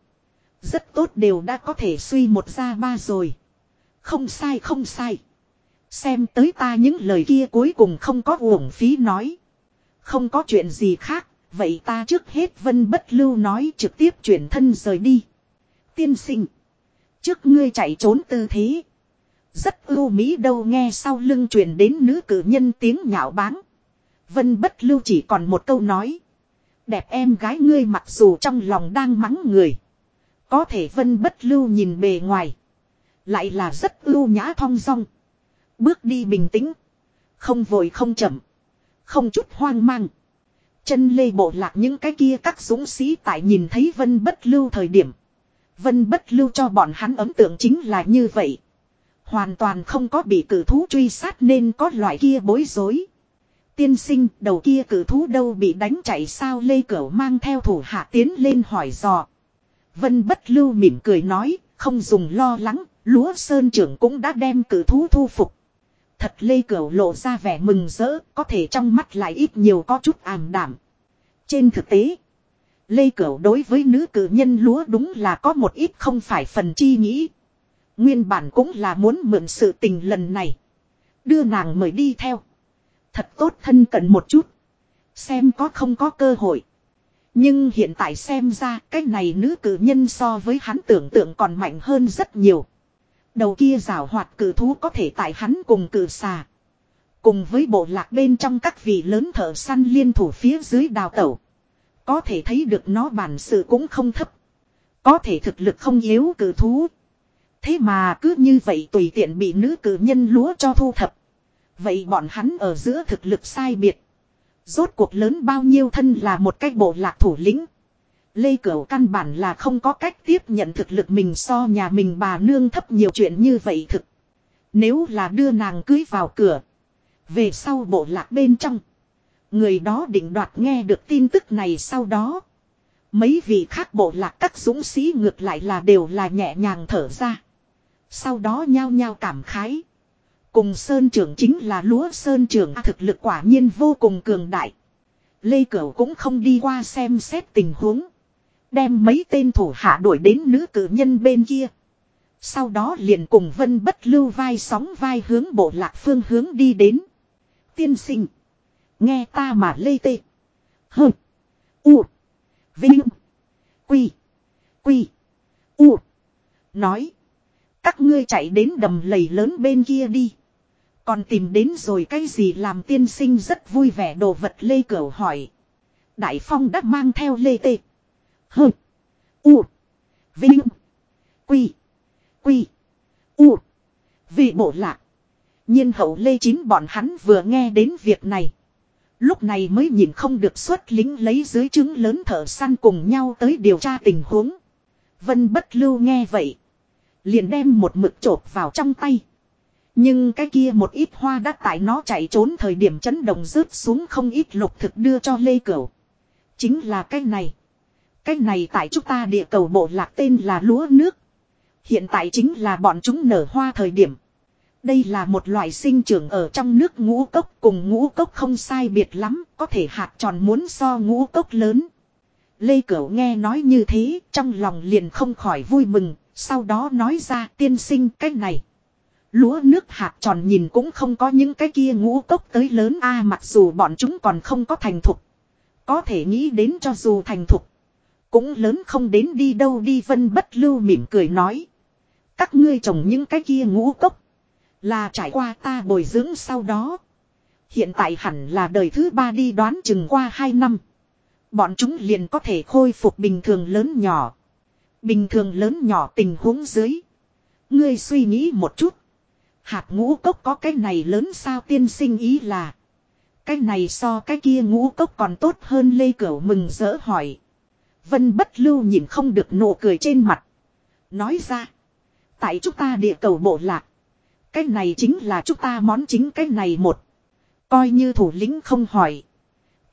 Rất tốt đều đã có thể suy một ra ba rồi. Không sai không sai. Xem tới ta những lời kia cuối cùng không có uổng phí nói. Không có chuyện gì khác, vậy ta trước hết vân bất lưu nói trực tiếp chuyển thân rời đi. Tiên sinh. Trước ngươi chạy trốn tư thế. Rất ưu mỹ đâu nghe sau lưng truyền đến nữ cử nhân tiếng nhạo báng. Vân bất lưu chỉ còn một câu nói. Đẹp em gái ngươi mặc dù trong lòng đang mắng người. Có thể vân bất lưu nhìn bề ngoài. Lại là rất ưu nhã thong dong. Bước đi bình tĩnh. Không vội không chậm. Không chút hoang mang. Chân lê bộ lạc những cái kia các dũng sĩ tại nhìn thấy vân bất lưu thời điểm. Vân bất lưu cho bọn hắn ấn tượng chính là như vậy. Hoàn toàn không có bị cử thú truy sát nên có loại kia bối rối. Tiên sinh đầu kia cử thú đâu bị đánh chạy sao lê cửu mang theo thủ hạ tiến lên hỏi dò. Vân bất lưu mỉm cười nói, không dùng lo lắng, lúa sơn trưởng cũng đã đem cử thú thu phục. Thật lê cửu lộ ra vẻ mừng rỡ, có thể trong mắt lại ít nhiều có chút ảm đảm. Trên thực tế, lê cửu đối với nữ cử nhân lúa đúng là có một ít không phải phần chi nghĩ. Nguyên bản cũng là muốn mượn sự tình lần này. Đưa nàng mời đi theo. Thật tốt thân cận một chút. Xem có không có cơ hội. Nhưng hiện tại xem ra, cái này nữ cử nhân so với hắn tưởng tượng còn mạnh hơn rất nhiều. Đầu kia rào hoạt cử thú có thể tại hắn cùng cử xà. Cùng với bộ lạc bên trong các vị lớn thợ săn liên thủ phía dưới đào tẩu. Có thể thấy được nó bản sự cũng không thấp. Có thể thực lực không yếu cử thú. Thế mà cứ như vậy tùy tiện bị nữ cử nhân lúa cho thu thập. Vậy bọn hắn ở giữa thực lực sai biệt. Rốt cuộc lớn bao nhiêu thân là một cách bộ lạc thủ lĩnh. Lê Cửu căn bản là không có cách tiếp nhận thực lực mình so nhà mình bà nương thấp nhiều chuyện như vậy thực. Nếu là đưa nàng cưới vào cửa. Về sau bộ lạc bên trong. Người đó định đoạt nghe được tin tức này sau đó. Mấy vị khác bộ lạc các dũng sĩ ngược lại là đều là nhẹ nhàng thở ra. Sau đó nhao nhao cảm khái. Cùng Sơn trưởng chính là lúa Sơn trưởng thực lực quả nhiên vô cùng cường đại. Lê Cửu cũng không đi qua xem xét tình huống. Đem mấy tên thủ hạ đuổi đến nữ cử nhân bên kia. Sau đó liền cùng vân bất lưu vai sóng vai hướng bộ lạc phương hướng đi đến. Tiên sinh. Nghe ta mà lê tê. hừ U. Vinh. Quy. Quy. U. Nói. Các ngươi chạy đến đầm lầy lớn bên kia đi. Còn tìm đến rồi cái gì làm tiên sinh rất vui vẻ đồ vật Lê Cửu hỏi. Đại Phong đã mang theo Lê Tê. hừ U. Vinh. Quy. Quy. U. Vì bộ lạc. nhiên hậu Lê Chín bọn hắn vừa nghe đến việc này. Lúc này mới nhìn không được xuất lính lấy dưới chứng lớn thở săn cùng nhau tới điều tra tình huống. Vân bất lưu nghe vậy. Liền đem một mực chộp vào trong tay. Nhưng cái kia một ít hoa đã tại nó chạy trốn thời điểm chấn động rớt xuống không ít lục thực đưa cho Lê Cửu. Chính là cái này. Cái này tại chúng ta địa cầu bộ lạc tên là lúa nước. Hiện tại chính là bọn chúng nở hoa thời điểm. Đây là một loại sinh trưởng ở trong nước ngũ cốc cùng ngũ cốc không sai biệt lắm, có thể hạt tròn muốn so ngũ cốc lớn. Lê Cửu nghe nói như thế, trong lòng liền không khỏi vui mừng, sau đó nói ra tiên sinh cách này. Lúa nước hạt tròn nhìn cũng không có những cái kia ngũ cốc tới lớn a, mặc dù bọn chúng còn không có thành thục. Có thể nghĩ đến cho dù thành thục. Cũng lớn không đến đi đâu đi, vân bất lưu mỉm cười nói. Các ngươi trồng những cái kia ngũ cốc. Là trải qua ta bồi dưỡng sau đó. Hiện tại hẳn là đời thứ ba đi đoán chừng qua hai năm. Bọn chúng liền có thể khôi phục bình thường lớn nhỏ. Bình thường lớn nhỏ tình huống dưới. Ngươi suy nghĩ một chút. Hạt ngũ cốc có cái này lớn sao tiên sinh ý là. Cái này so cái kia ngũ cốc còn tốt hơn Lê Cửu mừng rỡ hỏi. Vân bất lưu nhìn không được nụ cười trên mặt. Nói ra. Tại chúng ta địa cầu bộ lạc. Cái này chính là chúng ta món chính cái này một. Coi như thủ lĩnh không hỏi.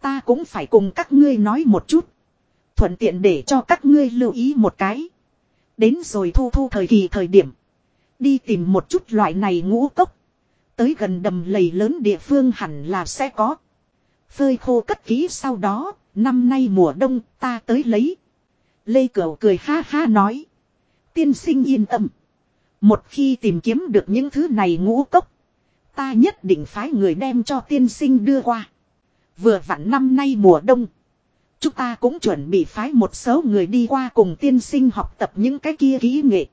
Ta cũng phải cùng các ngươi nói một chút. Thuận tiện để cho các ngươi lưu ý một cái. Đến rồi thu thu thời kỳ thời điểm. Đi tìm một chút loại này ngũ cốc. Tới gần đầm lầy lớn địa phương hẳn là sẽ có. Phơi khô cất kỹ sau đó, năm nay mùa đông ta tới lấy. Lê Cửu cười ha ha nói. Tiên sinh yên tâm. Một khi tìm kiếm được những thứ này ngũ cốc. Ta nhất định phái người đem cho tiên sinh đưa qua. Vừa vặn năm nay mùa đông. Chúng ta cũng chuẩn bị phái một số người đi qua cùng tiên sinh học tập những cái kia kỹ nghệ.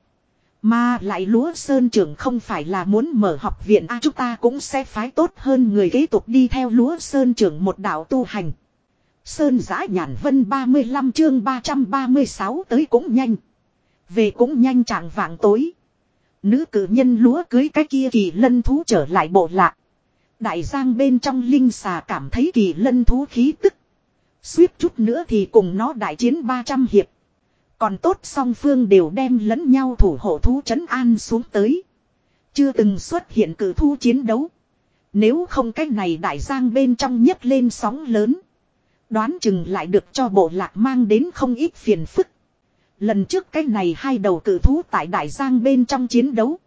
Mà lại lúa sơn trưởng không phải là muốn mở học viện a à, chúng ta cũng sẽ phái tốt hơn người kế tục đi theo lúa sơn trưởng một đạo tu hành. Sơn giã nhàn vân 35 chương 336 tới cũng nhanh. Về cũng nhanh trạng vạng tối. Nữ cử nhân lúa cưới cái kia kỳ lân thú trở lại bộ lạc. Đại giang bên trong linh xà cảm thấy kỳ lân thú khí tức. Suýt chút nữa thì cùng nó đại chiến 300 hiệp. Còn tốt song phương đều đem lẫn nhau thủ hộ thú trấn an xuống tới. Chưa từng xuất hiện cử thu chiến đấu. Nếu không cách này đại giang bên trong nhấc lên sóng lớn. Đoán chừng lại được cho bộ lạc mang đến không ít phiền phức. Lần trước cái này hai đầu cử thú tại đại giang bên trong chiến đấu.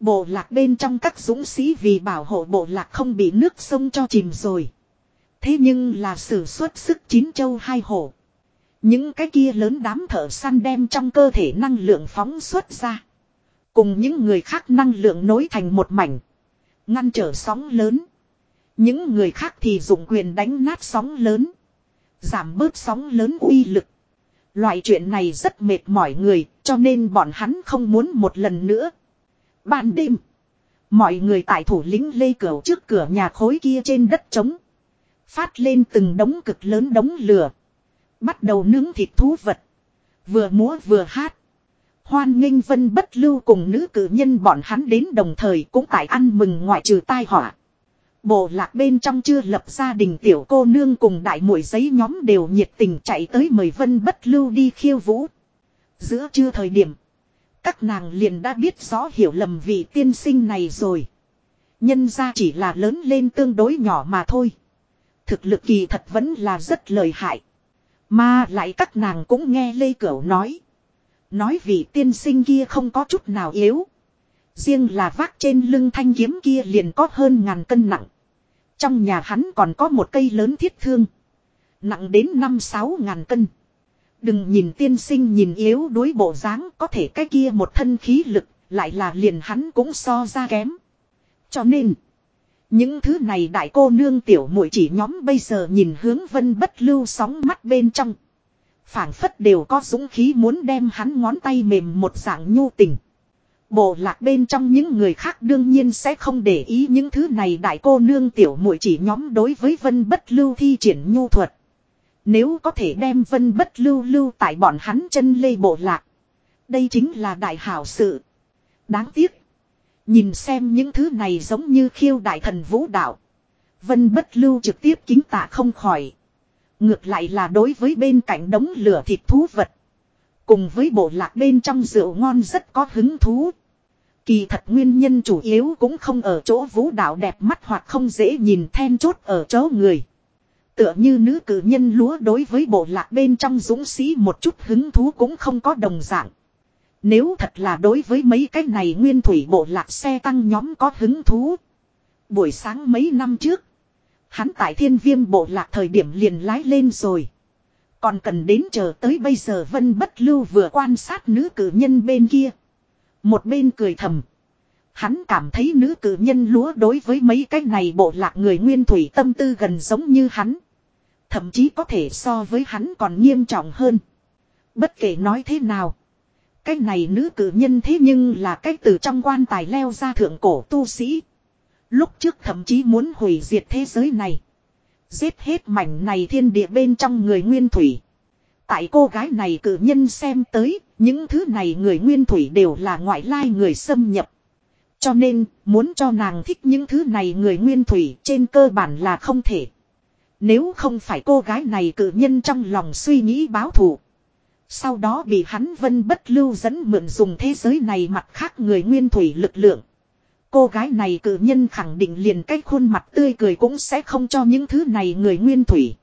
Bộ lạc bên trong các dũng sĩ vì bảo hộ bộ lạc không bị nước sông cho chìm rồi. Thế nhưng là sử xuất sức chín châu hai hổ. Những cái kia lớn đám thợ săn đem trong cơ thể năng lượng phóng xuất ra. Cùng những người khác năng lượng nối thành một mảnh. Ngăn trở sóng lớn. Những người khác thì dùng quyền đánh nát sóng lớn. Giảm bớt sóng lớn uy lực. Loại chuyện này rất mệt mỏi người, cho nên bọn hắn không muốn một lần nữa. Ban đêm, mọi người tại thủ lĩnh lê cửa trước cửa nhà khối kia trên đất trống. Phát lên từng đống cực lớn đống lửa. Bắt đầu nướng thịt thú vật. Vừa múa vừa hát. Hoan nghênh vân bất lưu cùng nữ cử nhân bọn hắn đến đồng thời cũng tại ăn mừng ngoại trừ tai họa. Bộ lạc bên trong chưa lập gia đình tiểu cô nương cùng đại muội giấy nhóm đều nhiệt tình chạy tới mời vân bất lưu đi khiêu vũ. Giữa trưa thời điểm. Các nàng liền đã biết rõ hiểu lầm vị tiên sinh này rồi. Nhân ra chỉ là lớn lên tương đối nhỏ mà thôi. Thực lực kỳ thật vẫn là rất lợi hại. Mà lại các nàng cũng nghe Lê Cửu nói. Nói vì tiên sinh kia không có chút nào yếu. Riêng là vác trên lưng thanh kiếm kia liền có hơn ngàn cân nặng. Trong nhà hắn còn có một cây lớn thiết thương. Nặng đến 5-6 ngàn cân. Đừng nhìn tiên sinh nhìn yếu đối bộ dáng, có thể cái kia một thân khí lực, lại là liền hắn cũng so ra kém. Cho nên. Những thứ này đại cô nương tiểu muội chỉ nhóm bây giờ nhìn hướng vân bất lưu sóng mắt bên trong. phảng phất đều có dũng khí muốn đem hắn ngón tay mềm một dạng nhu tình. Bộ lạc bên trong những người khác đương nhiên sẽ không để ý những thứ này đại cô nương tiểu muội chỉ nhóm đối với vân bất lưu thi triển nhu thuật. Nếu có thể đem vân bất lưu lưu tại bọn hắn chân lê bộ lạc. Đây chính là đại hảo sự. Đáng tiếc. Nhìn xem những thứ này giống như khiêu đại thần vũ đạo. Vân bất lưu trực tiếp kính tạ không khỏi. Ngược lại là đối với bên cạnh đống lửa thịt thú vật. Cùng với bộ lạc bên trong rượu ngon rất có hứng thú. Kỳ thật nguyên nhân chủ yếu cũng không ở chỗ vũ đạo đẹp mắt hoặc không dễ nhìn then chốt ở chỗ người. Tựa như nữ cử nhân lúa đối với bộ lạc bên trong dũng sĩ một chút hứng thú cũng không có đồng dạng. Nếu thật là đối với mấy cái này nguyên thủy bộ lạc xe tăng nhóm có hứng thú. Buổi sáng mấy năm trước. Hắn tại thiên viêm bộ lạc thời điểm liền lái lên rồi. Còn cần đến chờ tới bây giờ vân bất lưu vừa quan sát nữ cử nhân bên kia. Một bên cười thầm. Hắn cảm thấy nữ cử nhân lúa đối với mấy cái này bộ lạc người nguyên thủy tâm tư gần giống như hắn. Thậm chí có thể so với hắn còn nghiêm trọng hơn. Bất kể nói thế nào. Cái này nữ cử nhân thế nhưng là cách từ trong quan tài leo ra thượng cổ tu sĩ. Lúc trước thậm chí muốn hủy diệt thế giới này. Giết hết mảnh này thiên địa bên trong người nguyên thủy. Tại cô gái này cử nhân xem tới, những thứ này người nguyên thủy đều là ngoại lai người xâm nhập. Cho nên, muốn cho nàng thích những thứ này người nguyên thủy trên cơ bản là không thể. Nếu không phải cô gái này cử nhân trong lòng suy nghĩ báo thù. Sau đó bị hắn vân bất lưu dẫn mượn dùng thế giới này mặt khác người nguyên thủy lực lượng. Cô gái này cử nhân khẳng định liền cái khuôn mặt tươi cười cũng sẽ không cho những thứ này người nguyên thủy.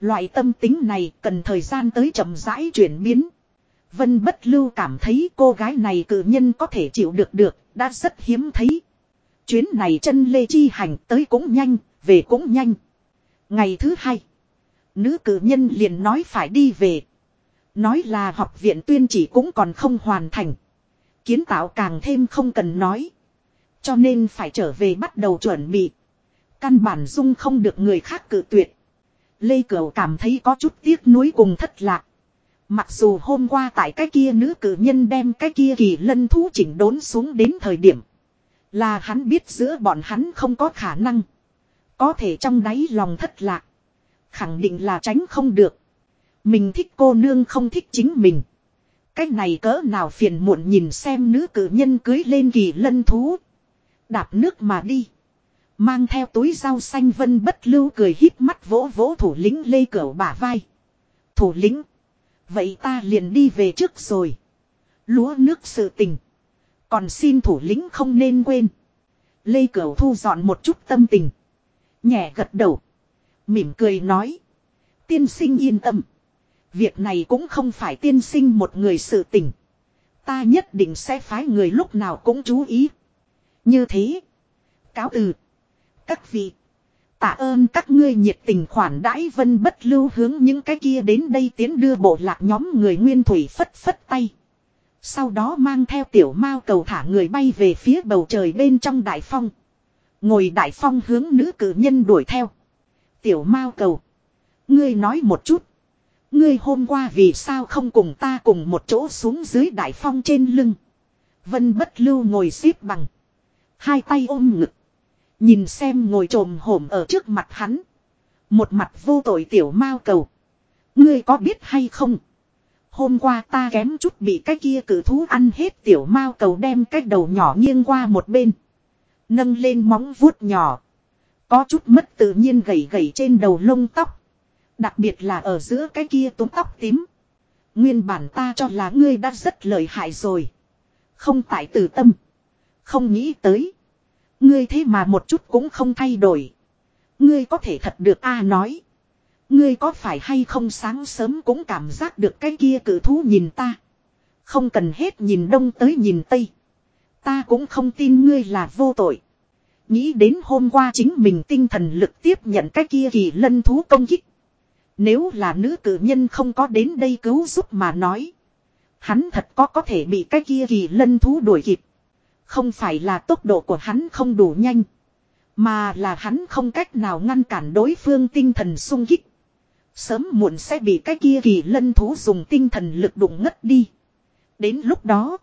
Loại tâm tính này cần thời gian tới chậm rãi chuyển biến. Vân bất lưu cảm thấy cô gái này cử nhân có thể chịu được được, đã rất hiếm thấy. Chuyến này chân lê chi hành tới cũng nhanh, về cũng nhanh. Ngày thứ hai, nữ cử nhân liền nói phải đi về. Nói là học viện tuyên chỉ cũng còn không hoàn thành. Kiến tạo càng thêm không cần nói. Cho nên phải trở về bắt đầu chuẩn bị. Căn bản dung không được người khác cự tuyệt. Lê Cửu cảm thấy có chút tiếc nuối cùng thất lạc. Mặc dù hôm qua tại cái kia nữ cử nhân đem cái kia kỳ lân thú chỉnh đốn xuống đến thời điểm. Là hắn biết giữa bọn hắn không có khả năng. Có thể trong đáy lòng thất lạc. Khẳng định là tránh không được. Mình thích cô nương không thích chính mình. Cái này cỡ nào phiền muộn nhìn xem nữ cử nhân cưới lên kỳ lân thú. Đạp nước mà đi. Mang theo túi rau xanh vân bất lưu cười híp mắt vỗ vỗ thủ lĩnh lê cửu bả vai. Thủ lĩnh. Vậy ta liền đi về trước rồi. Lúa nước sự tình. Còn xin thủ lĩnh không nên quên. Lê Cửu thu dọn một chút tâm tình. Nhẹ gật đầu. Mỉm cười nói. Tiên sinh yên tâm. Việc này cũng không phải tiên sinh một người sự tình. Ta nhất định sẽ phái người lúc nào cũng chú ý. Như thế. Cáo từ. Các vị. Tạ ơn các ngươi nhiệt tình khoản đãi vân bất lưu hướng những cái kia đến đây tiến đưa bộ lạc nhóm người nguyên thủy phất phất tay. Sau đó mang theo tiểu mao cầu thả người bay về phía bầu trời bên trong đại phong. Ngồi đại phong hướng nữ cử nhân đuổi theo. Tiểu mao cầu. Ngươi nói một chút. Ngươi hôm qua vì sao không cùng ta cùng một chỗ xuống dưới đại phong trên lưng. Vân bất lưu ngồi xếp bằng. Hai tay ôm ngực. Nhìn xem ngồi trồm hổm ở trước mặt hắn. Một mặt vô tội tiểu mao cầu. Ngươi có biết hay không? Hôm qua ta kém chút bị cái kia cử thú ăn hết tiểu mao cầu đem cái đầu nhỏ nghiêng qua một bên. Nâng lên móng vuốt nhỏ. Có chút mất tự nhiên gầy gầy trên đầu lông tóc. Đặc biệt là ở giữa cái kia túm tóc tím. Nguyên bản ta cho là ngươi đã rất lợi hại rồi. Không tại từ tâm. Không nghĩ tới. Ngươi thế mà một chút cũng không thay đổi. Ngươi có thể thật được A nói. Ngươi có phải hay không sáng sớm cũng cảm giác được cái kia cử thú nhìn ta. Không cần hết nhìn đông tới nhìn tây. Ta cũng không tin ngươi là vô tội. Nghĩ đến hôm qua chính mình tinh thần lực tiếp nhận cái kia kỳ lân thú công kích. Nếu là nữ cử nhân không có đến đây cứu giúp mà nói. Hắn thật có có thể bị cái kia kỳ lân thú đuổi kịp. Không phải là tốc độ của hắn không đủ nhanh. Mà là hắn không cách nào ngăn cản đối phương tinh thần sung kích. Sớm muộn sẽ bị cái kia kỳ lân thú dùng tinh thần lực đụng ngất đi. Đến lúc đó.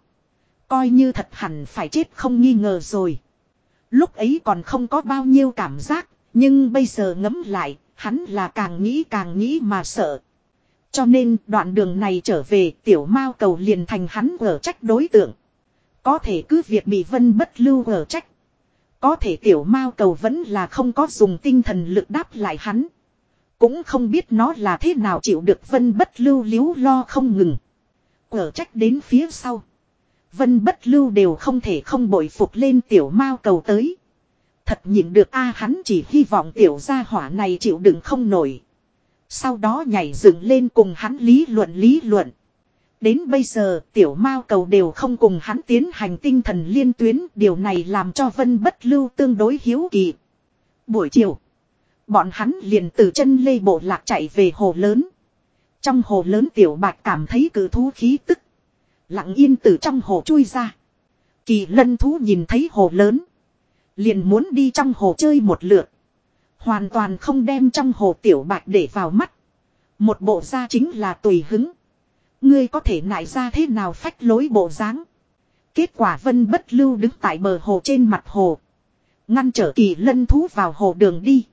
Coi như thật hẳn phải chết không nghi ngờ rồi. Lúc ấy còn không có bao nhiêu cảm giác. Nhưng bây giờ ngấm lại. Hắn là càng nghĩ càng nghĩ mà sợ. Cho nên đoạn đường này trở về, tiểu mao cầu liền thành hắn ở trách đối tượng. Có thể cứ việc bị vân bất lưu ở trách. Có thể tiểu mao cầu vẫn là không có dùng tinh thần lực đáp lại hắn. Cũng không biết nó là thế nào chịu được vân bất lưu liếu lo không ngừng. Ở trách đến phía sau. Vân bất lưu đều không thể không bội phục lên tiểu mao cầu tới. Thật nhịn được a, hắn chỉ hy vọng tiểu gia hỏa này chịu đựng không nổi. Sau đó nhảy dựng lên cùng hắn lý luận lý luận. Đến bây giờ, tiểu mao cầu đều không cùng hắn tiến hành tinh thần liên tuyến. Điều này làm cho vân bất lưu tương đối hiếu kỳ. Buổi chiều. Bọn hắn liền từ chân lê bộ lạc chạy về hồ lớn. Trong hồ lớn tiểu bạch cảm thấy cử thú khí tức. Lặng yên từ trong hồ chui ra. Kỳ lân thú nhìn thấy hồ lớn. Liền muốn đi trong hồ chơi một lượt. Hoàn toàn không đem trong hồ tiểu bạch để vào mắt. Một bộ da chính là tùy hứng. Ngươi có thể nại ra thế nào phách lối bộ dáng Kết quả vân bất lưu đứng tại bờ hồ trên mặt hồ. Ngăn trở kỳ lân thú vào hồ đường đi.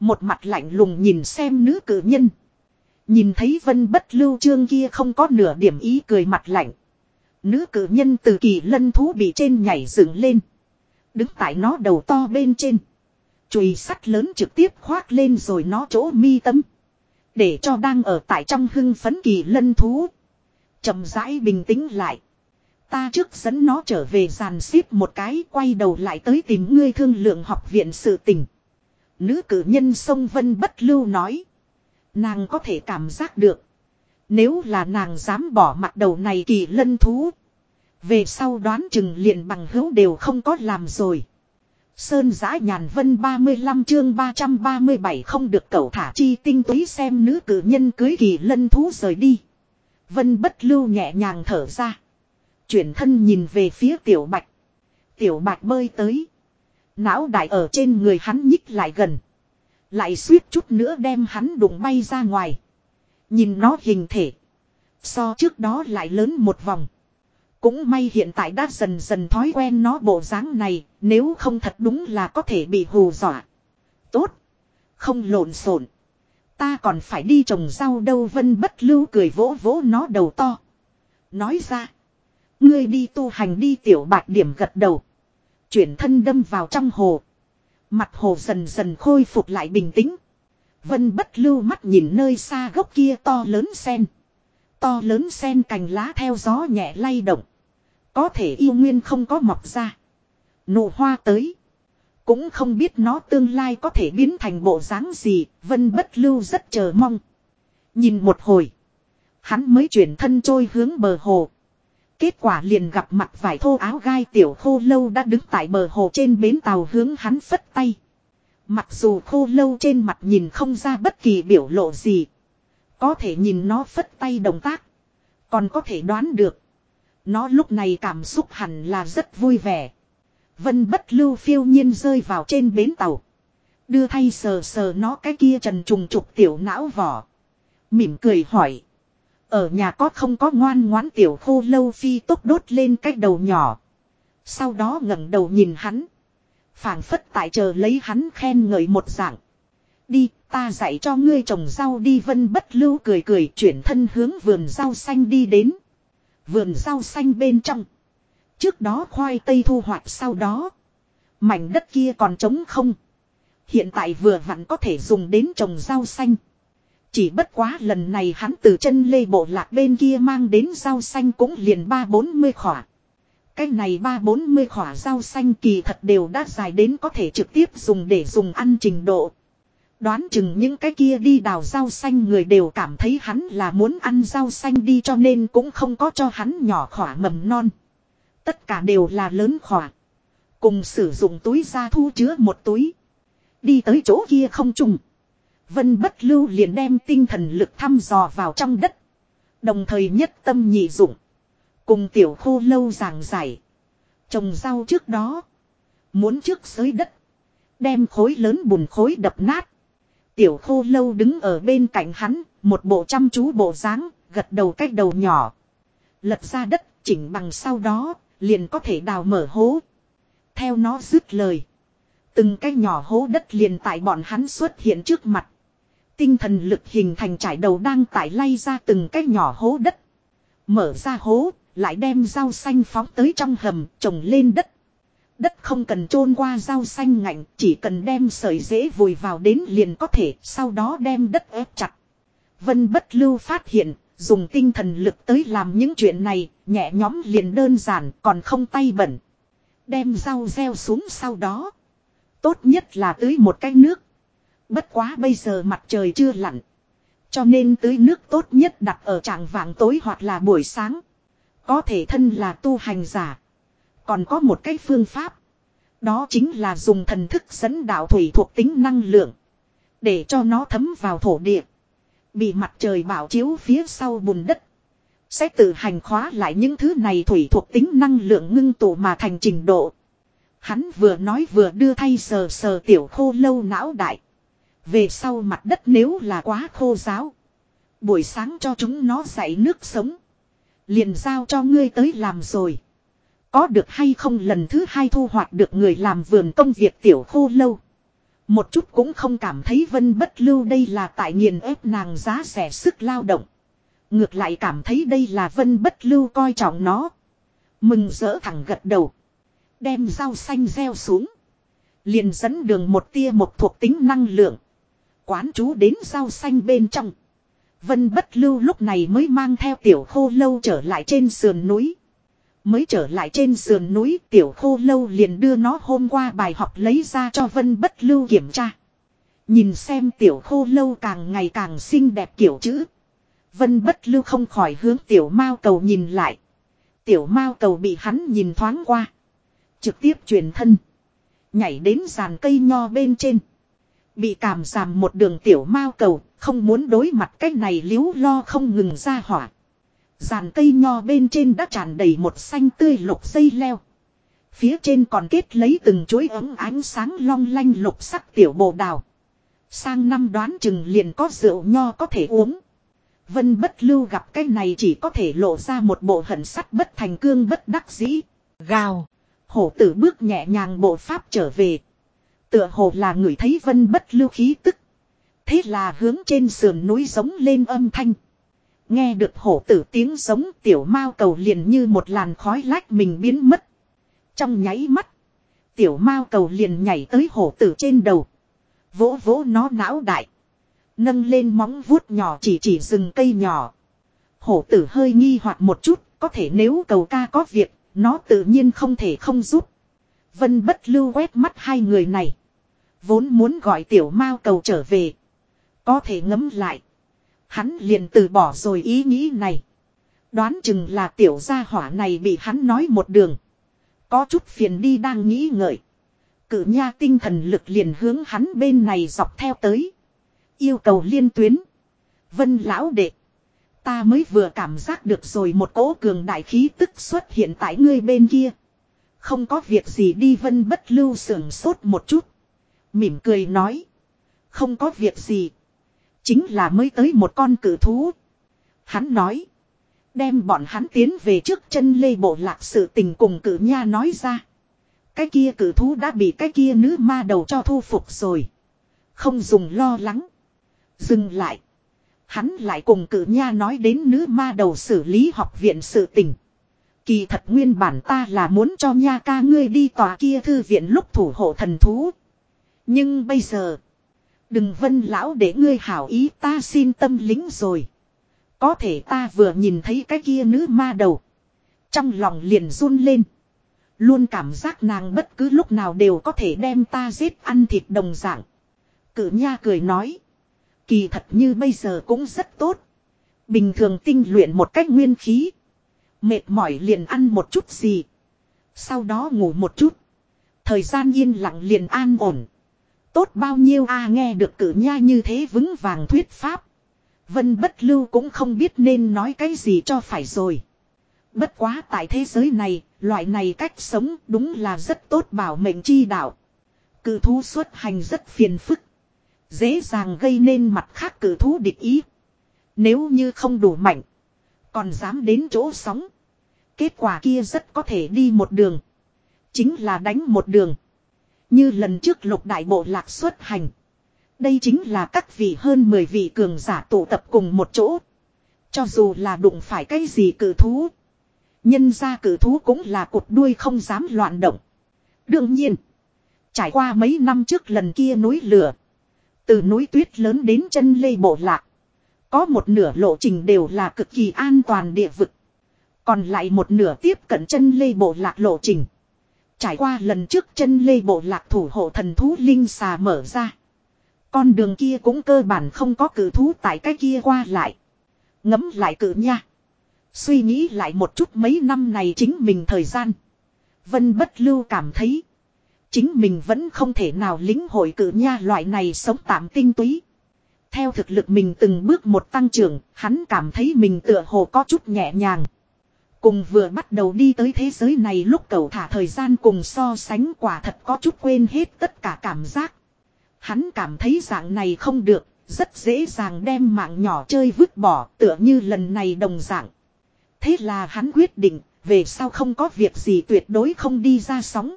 Một mặt lạnh lùng nhìn xem nữ cử nhân. Nhìn thấy vân bất lưu trương kia không có nửa điểm ý cười mặt lạnh. Nữ cử nhân từ kỳ lân thú bị trên nhảy dựng lên. Đứng tại nó đầu to bên trên. Chùy sắt lớn trực tiếp khoác lên rồi nó chỗ mi tâm. Để cho đang ở tại trong hưng phấn kỳ lân thú. chậm rãi bình tĩnh lại. Ta trước dẫn nó trở về giàn xếp một cái, quay đầu lại tới tìm ngươi thương lượng học viện sự tình. Nữ cử nhân sông Vân Bất Lưu nói. Nàng có thể cảm giác được. Nếu là nàng dám bỏ mặt đầu này kỳ lân thú. Về sau đoán chừng liền bằng hữu đều không có làm rồi. Sơn giã nhàn vân 35 chương 337 không được cẩu thả chi tinh túy xem nữ cử nhân cưới kỳ lân thú rời đi. Vân bất lưu nhẹ nhàng thở ra. Chuyển thân nhìn về phía tiểu bạch. Tiểu bạch bơi tới. Não đại ở trên người hắn nhích lại gần. Lại suýt chút nữa đem hắn đụng bay ra ngoài. Nhìn nó hình thể. So trước đó lại lớn một vòng. Cũng may hiện tại đã dần dần thói quen nó bộ dáng này, nếu không thật đúng là có thể bị hù dọa. Tốt. Không lộn xộn. Ta còn phải đi trồng rau đâu vân bất lưu cười vỗ vỗ nó đầu to. Nói ra. Ngươi đi tu hành đi tiểu bạc điểm gật đầu. Chuyển thân đâm vào trong hồ. Mặt hồ dần dần khôi phục lại bình tĩnh. Vân bất lưu mắt nhìn nơi xa gốc kia to lớn sen. To lớn sen cành lá theo gió nhẹ lay động. Có thể yêu nguyên không có mọc ra. Nụ hoa tới. Cũng không biết nó tương lai có thể biến thành bộ dáng gì, vân bất lưu rất chờ mong. Nhìn một hồi. Hắn mới chuyển thân trôi hướng bờ hồ. Kết quả liền gặp mặt vải thô áo gai tiểu khô lâu đã đứng tại bờ hồ trên bến tàu hướng hắn phất tay. Mặc dù khô lâu trên mặt nhìn không ra bất kỳ biểu lộ gì. Có thể nhìn nó phất tay động tác. Còn có thể đoán được. Nó lúc này cảm xúc hẳn là rất vui vẻ. Vân bất lưu phiêu nhiên rơi vào trên bến tàu. Đưa thay sờ sờ nó cái kia trần trùng trục tiểu não vỏ. Mỉm cười hỏi. Ở nhà có không có ngoan ngoãn tiểu khô lâu phi tốt đốt lên cái đầu nhỏ. Sau đó ngẩng đầu nhìn hắn. phảng phất tại chờ lấy hắn khen ngợi một dạng. Đi, ta dạy cho ngươi trồng rau đi vân bất lưu cười cười chuyển thân hướng vườn rau xanh đi đến. Vườn rau xanh bên trong. Trước đó khoai tây thu hoạch sau đó. Mảnh đất kia còn trống không. Hiện tại vừa vặn có thể dùng đến trồng rau xanh. Chỉ bất quá lần này hắn từ chân lê bộ lạc bên kia mang đến rau xanh cũng liền ba bốn mươi khỏa. Cái này ba bốn mươi khỏa rau xanh kỳ thật đều đã dài đến có thể trực tiếp dùng để dùng ăn trình độ. Đoán chừng những cái kia đi đào rau xanh người đều cảm thấy hắn là muốn ăn rau xanh đi cho nên cũng không có cho hắn nhỏ khỏa mầm non. Tất cả đều là lớn khỏa. Cùng sử dụng túi ra thu chứa một túi. Đi tới chỗ kia không trùng. Vân bất lưu liền đem tinh thần lực thăm dò vào trong đất. Đồng thời nhất tâm nhị dụng. Cùng tiểu khô lâu giảng giải. Trồng rau trước đó. Muốn trước xới đất. Đem khối lớn bùn khối đập nát. Tiểu khô lâu đứng ở bên cạnh hắn. Một bộ chăm chú bộ dáng gật đầu cách đầu nhỏ. Lật ra đất chỉnh bằng sau đó. Liền có thể đào mở hố. Theo nó dứt lời. Từng cái nhỏ hố đất liền tại bọn hắn xuất hiện trước mặt. Tinh thần lực hình thành trải đầu đang tải lay ra từng cái nhỏ hố đất. Mở ra hố, lại đem rau xanh phóng tới trong hầm, trồng lên đất. Đất không cần chôn qua rau xanh ngạnh, chỉ cần đem sợi dễ vùi vào đến liền có thể, sau đó đem đất ép chặt. Vân bất lưu phát hiện, dùng tinh thần lực tới làm những chuyện này, nhẹ nhóm liền đơn giản, còn không tay bẩn. Đem rau gieo xuống sau đó. Tốt nhất là tưới một cái nước. Bất quá bây giờ mặt trời chưa lặn. Cho nên tưới nước tốt nhất đặt ở trạng vạng tối hoặc là buổi sáng. Có thể thân là tu hành giả. Còn có một cái phương pháp. Đó chính là dùng thần thức dẫn đạo thủy thuộc tính năng lượng. Để cho nó thấm vào thổ địa. Bị mặt trời bảo chiếu phía sau bùn đất. Sẽ tự hành khóa lại những thứ này thủy thuộc tính năng lượng ngưng tụ mà thành trình độ. Hắn vừa nói vừa đưa thay sờ sờ tiểu khô lâu não đại. Về sau mặt đất nếu là quá khô giáo. Buổi sáng cho chúng nó dạy nước sống. Liền giao cho ngươi tới làm rồi. Có được hay không lần thứ hai thu hoạch được người làm vườn công việc tiểu khô lâu. Một chút cũng không cảm thấy vân bất lưu đây là tại nghiền ép nàng giá rẻ sức lao động. Ngược lại cảm thấy đây là vân bất lưu coi trọng nó. Mừng rỡ thẳng gật đầu. Đem rau xanh gieo xuống. Liền dẫn đường một tia một thuộc tính năng lượng. Quán chú đến rau xanh bên trong. Vân bất lưu lúc này mới mang theo tiểu khô lâu trở lại trên sườn núi. Mới trở lại trên sườn núi tiểu khô lâu liền đưa nó hôm qua bài học lấy ra cho vân bất lưu kiểm tra. Nhìn xem tiểu khô lâu càng ngày càng xinh đẹp kiểu chữ. Vân bất lưu không khỏi hướng tiểu mao cầu nhìn lại. Tiểu mao cầu bị hắn nhìn thoáng qua. Trực tiếp truyền thân. Nhảy đến giàn cây nho bên trên. Bị cảm giảm một đường tiểu mao cầu, không muốn đối mặt cái này liếu lo không ngừng ra hỏa. Giàn cây nho bên trên đã tràn đầy một xanh tươi lục dây leo. Phía trên còn kết lấy từng chuỗi ấm ánh sáng long lanh lục sắc tiểu bồ đào. Sang năm đoán chừng liền có rượu nho có thể uống. Vân bất lưu gặp cái này chỉ có thể lộ ra một bộ hận sắt bất thành cương bất đắc dĩ. Gào. Hổ tử bước nhẹ nhàng bộ pháp trở về. Tựa hồ là người thấy vân bất lưu khí tức. Thế là hướng trên sườn núi giống lên âm thanh. Nghe được hổ tử tiếng giống tiểu mao cầu liền như một làn khói lách mình biến mất. Trong nháy mắt. Tiểu mao cầu liền nhảy tới hổ tử trên đầu. Vỗ vỗ nó não đại. Nâng lên móng vuốt nhỏ chỉ chỉ rừng cây nhỏ. Hổ tử hơi nghi hoặc một chút. Có thể nếu cầu ca có việc. Nó tự nhiên không thể không giúp. Vân bất lưu quét mắt hai người này. Vốn muốn gọi tiểu mao cầu trở về. Có thể ngấm lại. Hắn liền từ bỏ rồi ý nghĩ này. Đoán chừng là tiểu gia hỏa này bị hắn nói một đường. Có chút phiền đi đang nghĩ ngợi. Cử nha tinh thần lực liền hướng hắn bên này dọc theo tới. Yêu cầu liên tuyến. Vân lão đệ. Ta mới vừa cảm giác được rồi một cỗ cường đại khí tức xuất hiện tại ngươi bên kia. Không có việc gì đi vân bất lưu sưởng sốt một chút. Mỉm cười nói. Không có việc gì. Chính là mới tới một con cử thú. Hắn nói. Đem bọn hắn tiến về trước chân lê bộ lạc sự tình cùng cử nha nói ra. Cái kia cử thú đã bị cái kia nữ ma đầu cho thu phục rồi. Không dùng lo lắng. Dừng lại. Hắn lại cùng cử nha nói đến nữ ma đầu xử lý học viện sự tình. Kỳ thật nguyên bản ta là muốn cho nha ca ngươi đi tòa kia thư viện lúc thủ hộ thần thú. Nhưng bây giờ. Đừng vân lão để ngươi hảo ý ta xin tâm lính rồi. Có thể ta vừa nhìn thấy cái kia nữ ma đầu. Trong lòng liền run lên. Luôn cảm giác nàng bất cứ lúc nào đều có thể đem ta giết ăn thịt đồng dạng. Cử nha cười nói. Kỳ thật như bây giờ cũng rất tốt. Bình thường tinh luyện một cách nguyên khí. Mệt mỏi liền ăn một chút gì. Sau đó ngủ một chút. Thời gian yên lặng liền an ổn. Tốt bao nhiêu a à, nghe được cử nha như thế vững vàng thuyết pháp. Vân bất lưu cũng không biết nên nói cái gì cho phải rồi. Bất quá tại thế giới này, loại này cách sống đúng là rất tốt bảo mệnh chi đạo. Cử thú xuất hành rất phiền phức. Dễ dàng gây nên mặt khác cử thú địch ý. Nếu như không đủ mạnh. Còn dám đến chỗ sóng. Kết quả kia rất có thể đi một đường. Chính là đánh một đường. Như lần trước lục đại bộ lạc xuất hành. Đây chính là các vị hơn 10 vị cường giả tụ tập cùng một chỗ. Cho dù là đụng phải cái gì cử thú. Nhân ra cử thú cũng là cột đuôi không dám loạn động. Đương nhiên. Trải qua mấy năm trước lần kia núi lửa. Từ núi tuyết lớn đến chân lê bộ lạc. Có một nửa lộ trình đều là cực kỳ an toàn địa vực. Còn lại một nửa tiếp cận chân lê bộ lạc lộ trình. Trải qua lần trước chân lê bộ lạc thủ hộ thần thú linh xà mở ra. Con đường kia cũng cơ bản không có cử thú tại cái kia qua lại. Ngấm lại cử nha. Suy nghĩ lại một chút mấy năm này chính mình thời gian. Vân bất lưu cảm thấy. Chính mình vẫn không thể nào lính hội cử nha loại này sống tạm tinh túy. Theo thực lực mình từng bước một tăng trưởng, hắn cảm thấy mình tựa hồ có chút nhẹ nhàng. Cùng vừa bắt đầu đi tới thế giới này lúc cầu thả thời gian cùng so sánh quả thật có chút quên hết tất cả cảm giác. Hắn cảm thấy dạng này không được, rất dễ dàng đem mạng nhỏ chơi vứt bỏ tựa như lần này đồng dạng. Thế là hắn quyết định, về sau không có việc gì tuyệt đối không đi ra sóng.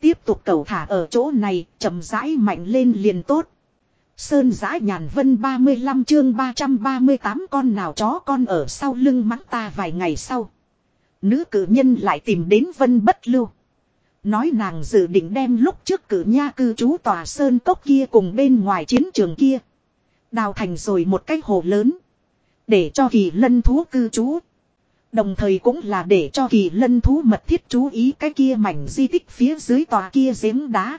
Tiếp tục cầu thả ở chỗ này, chậm rãi mạnh lên liền tốt. Sơn giã nhàn vân 35 chương 338 con nào chó con ở sau lưng mắng ta vài ngày sau. Nữ cử nhân lại tìm đến vân bất lưu. Nói nàng dự định đem lúc trước cử nha cư trú tòa sơn cốc kia cùng bên ngoài chiến trường kia. Đào thành rồi một cái hồ lớn. Để cho kỳ lân thú cư trú. Đồng thời cũng là để cho kỳ lân thú mật thiết chú ý cái kia mảnh di tích phía dưới tòa kia giếng đá.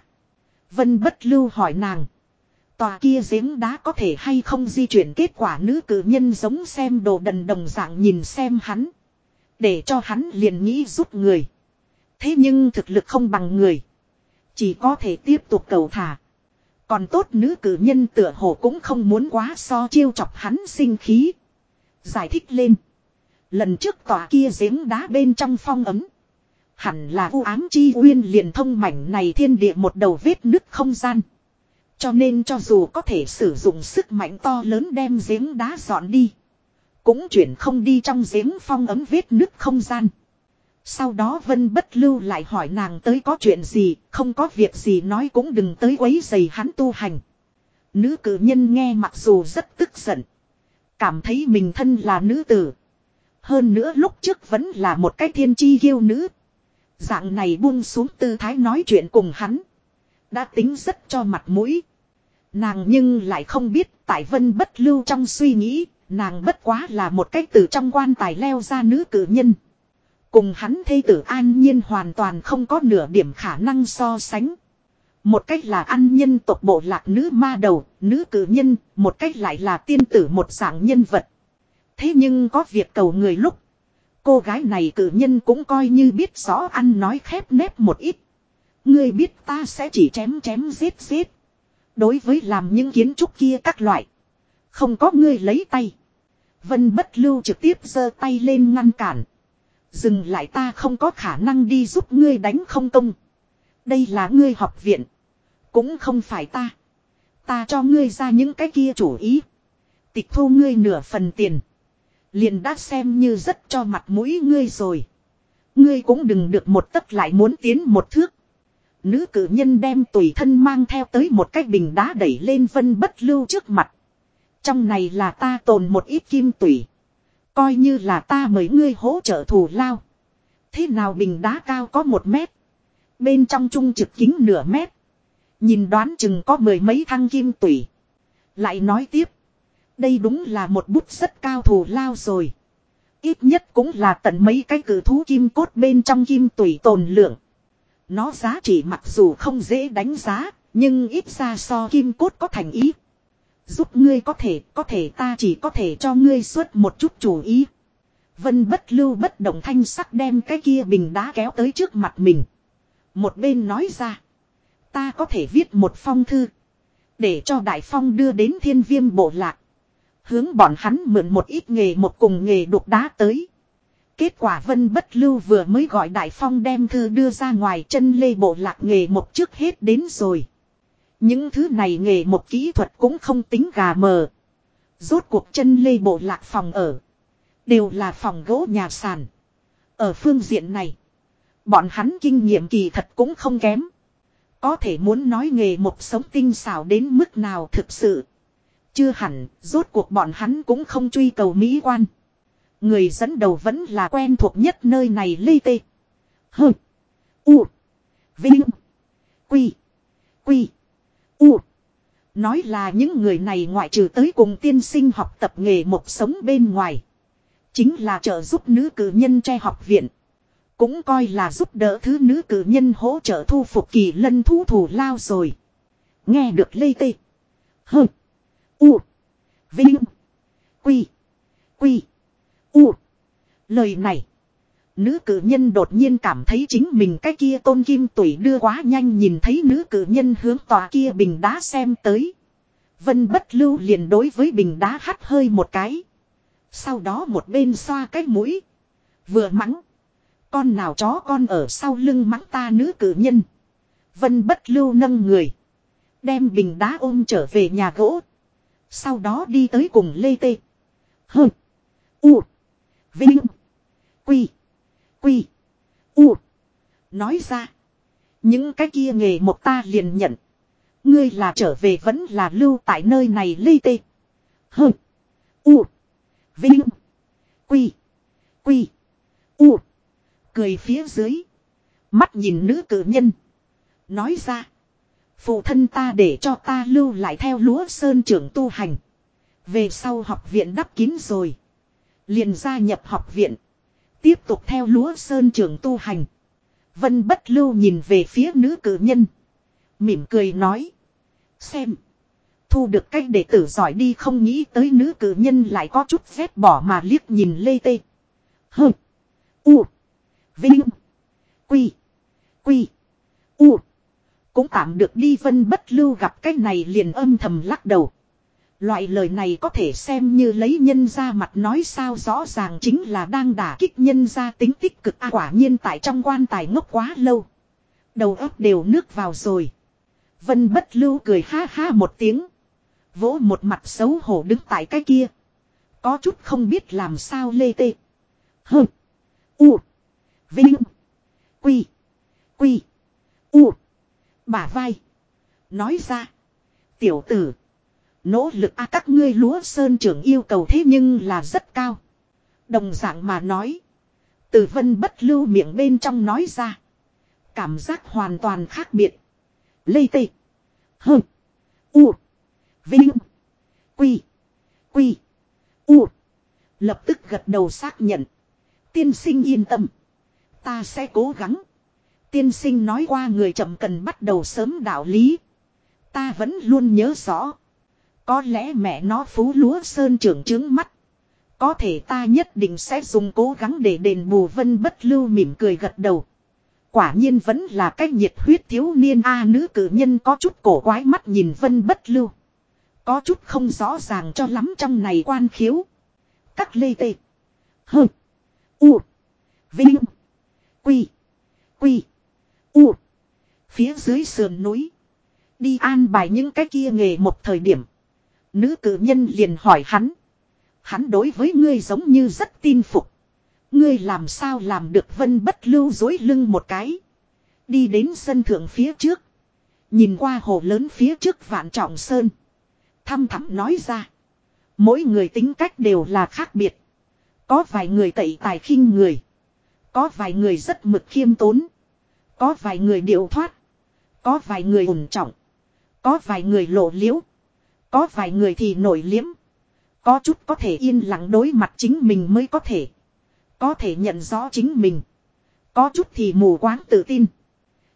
Vân bất lưu hỏi nàng. Tòa kia giếng đá có thể hay không di chuyển kết quả nữ cử nhân giống xem đồ đần đồng dạng nhìn xem hắn. Để cho hắn liền nghĩ giúp người. Thế nhưng thực lực không bằng người. Chỉ có thể tiếp tục cầu thả. Còn tốt nữ cử nhân tựa hồ cũng không muốn quá so chiêu chọc hắn sinh khí. Giải thích lên. Lần trước tòa kia giếng đá bên trong phong ấm. Hẳn là u ám chi uyên liền thông mảnh này thiên địa một đầu vết nứt không gian. Cho nên cho dù có thể sử dụng sức mạnh to lớn đem giếng đá dọn đi. Cũng chuyển không đi trong giếng phong ấm vết nứt không gian. Sau đó Vân Bất Lưu lại hỏi nàng tới có chuyện gì, không có việc gì nói cũng đừng tới quấy giày hắn tu hành. Nữ cử nhân nghe mặc dù rất tức giận. Cảm thấy mình thân là nữ tử. Hơn nữa lúc trước vẫn là một cái thiên chi yêu nữ. Dạng này buông xuống tư thái nói chuyện cùng hắn. Đã tính rất cho mặt mũi. Nàng nhưng lại không biết tại vân bất lưu trong suy nghĩ, nàng bất quá là một cách từ trong quan tài leo ra nữ cử nhân. Cùng hắn thê tử an nhiên hoàn toàn không có nửa điểm khả năng so sánh. Một cách là an nhân tộc bộ lạc nữ ma đầu, nữ cử nhân, một cách lại là tiên tử một dạng nhân vật. Thế nhưng có việc cầu người lúc. Cô gái này cử nhân cũng coi như biết rõ ăn nói khép nép một ít. Ngươi biết ta sẽ chỉ chém chém giết giết. Đối với làm những kiến trúc kia các loại. Không có ngươi lấy tay. Vân bất lưu trực tiếp giơ tay lên ngăn cản. Dừng lại ta không có khả năng đi giúp ngươi đánh không công. Đây là ngươi học viện. Cũng không phải ta. Ta cho ngươi ra những cái kia chủ ý. Tịch thu ngươi nửa phần tiền. Liền đã xem như rất cho mặt mũi ngươi rồi. Ngươi cũng đừng được một tấc lại muốn tiến một thước. Nữ cử nhân đem tùy thân mang theo tới một cái bình đá đẩy lên vân bất lưu trước mặt. Trong này là ta tồn một ít kim tủy. Coi như là ta mời ngươi hỗ trợ thù lao. Thế nào bình đá cao có một mét. Bên trong trung trực kính nửa mét. Nhìn đoán chừng có mười mấy thăng kim tủy. Lại nói tiếp. Đây đúng là một bút rất cao thù lao rồi. Ít nhất cũng là tận mấy cái cử thú kim cốt bên trong kim tủy tồn lượng. Nó giá trị mặc dù không dễ đánh giá, nhưng ít ra so kim cốt có thành ý. Giúp ngươi có thể, có thể ta chỉ có thể cho ngươi suốt một chút chủ ý. Vân bất lưu bất động thanh sắc đem cái kia bình đá kéo tới trước mặt mình. Một bên nói ra. Ta có thể viết một phong thư. Để cho Đại Phong đưa đến thiên viêm bộ lạc. Hướng bọn hắn mượn một ít nghề một cùng nghề đục đá tới. Kết quả Vân Bất Lưu vừa mới gọi Đại Phong đem thư đưa ra ngoài chân lê bộ lạc nghề một trước hết đến rồi. Những thứ này nghề một kỹ thuật cũng không tính gà mờ. Rốt cuộc chân lê bộ lạc phòng ở. Đều là phòng gỗ nhà sàn. Ở phương diện này. Bọn hắn kinh nghiệm kỳ thật cũng không kém. Có thể muốn nói nghề một sống tinh xảo đến mức nào thực sự. Chưa hẳn, rốt cuộc bọn hắn cũng không truy cầu mỹ quan. Người dẫn đầu vẫn là quen thuộc nhất nơi này lê tê. hừ, U. Vinh. Quy. Quy. U. Nói là những người này ngoại trừ tới cùng tiên sinh học tập nghề một sống bên ngoài. Chính là trợ giúp nữ cử nhân tre học viện. Cũng coi là giúp đỡ thứ nữ cử nhân hỗ trợ thu phục kỳ lân thu thủ lao rồi. Nghe được lê tê. Hơ. U. Vinh. Quy. Quy. U. Lời này. Nữ cử nhân đột nhiên cảm thấy chính mình cái kia tôn kim tuổi đưa quá nhanh nhìn thấy nữ cử nhân hướng tòa kia bình đá xem tới. Vân bất lưu liền đối với bình đá hắt hơi một cái. Sau đó một bên xoa cái mũi. Vừa mắng. Con nào chó con ở sau lưng mắng ta nữ cử nhân. Vân bất lưu nâng người. Đem bình đá ôm trở về nhà gỗ. Sau đó đi tới cùng Lê Tê. hừ U. Vinh. Quy. Quy. U. Nói ra. Những cái kia nghề một ta liền nhận. Ngươi là trở về vẫn là lưu tại nơi này Lê Tê. Hừ. U. Vinh. Quy. Quy. U. Cười phía dưới. Mắt nhìn nữ cử nhân. Nói ra. Phụ thân ta để cho ta lưu lại theo lúa sơn trưởng tu hành. Về sau học viện đắp kín rồi. Liền gia nhập học viện. Tiếp tục theo lúa sơn trưởng tu hành. Vân bất lưu nhìn về phía nữ cử nhân. Mỉm cười nói. Xem. Thu được cách đệ tử giỏi đi không nghĩ tới nữ cử nhân lại có chút phép bỏ mà liếc nhìn lê tê. hừ U. Vinh. Quy. Quy. U. Cũng tạm được đi vân bất lưu gặp cái này liền âm thầm lắc đầu. Loại lời này có thể xem như lấy nhân ra mặt nói sao rõ ràng chính là đang đả kích nhân ra tính tích cực a quả nhiên tại trong quan tài ngốc quá lâu. Đầu óc đều nước vào rồi. Vân bất lưu cười ha ha một tiếng. Vỗ một mặt xấu hổ đứng tại cái kia. Có chút không biết làm sao lê tê. hừ, U. Vinh. Quy. Quy. U. Bả vai. Nói ra. Tiểu tử. Nỗ lực a, các ngươi lúa sơn trưởng yêu cầu thế nhưng là rất cao. Đồng dạng mà nói. Từ vân bất lưu miệng bên trong nói ra. Cảm giác hoàn toàn khác biệt. Lê tê. Hơ. U. Vinh. Quy. Quy. U. Lập tức gật đầu xác nhận. Tiên sinh yên tâm. Ta sẽ cố gắng. Tiên sinh nói qua người chậm cần bắt đầu sớm đạo lý. Ta vẫn luôn nhớ rõ. Có lẽ mẹ nó phú lúa sơn trưởng trướng mắt. Có thể ta nhất định sẽ dùng cố gắng để đền bù vân bất lưu mỉm cười gật đầu. Quả nhiên vẫn là cách nhiệt huyết thiếu niên A nữ cử nhân có chút cổ quái mắt nhìn vân bất lưu. Có chút không rõ ràng cho lắm trong này quan khiếu. Các lê tê. hừ U. Vinh. Quy. Quy. U. Phía dưới sườn núi. Đi an bài những cái kia nghề một thời điểm. Nữ cử nhân liền hỏi hắn. Hắn đối với ngươi giống như rất tin phục. Ngươi làm sao làm được vân bất lưu dối lưng một cái. Đi đến sân thượng phía trước. Nhìn qua hồ lớn phía trước vạn trọng sơn. Thăm thẳm nói ra. Mỗi người tính cách đều là khác biệt. Có vài người tẩy tài khinh người. Có vài người rất mực khiêm tốn. Có vài người điệu thoát. Có vài người ổn trọng. Có vài người lộ liễu. Có vài người thì nổi liếm. Có chút có thể yên lặng đối mặt chính mình mới có thể. Có thể nhận rõ chính mình. Có chút thì mù quáng tự tin.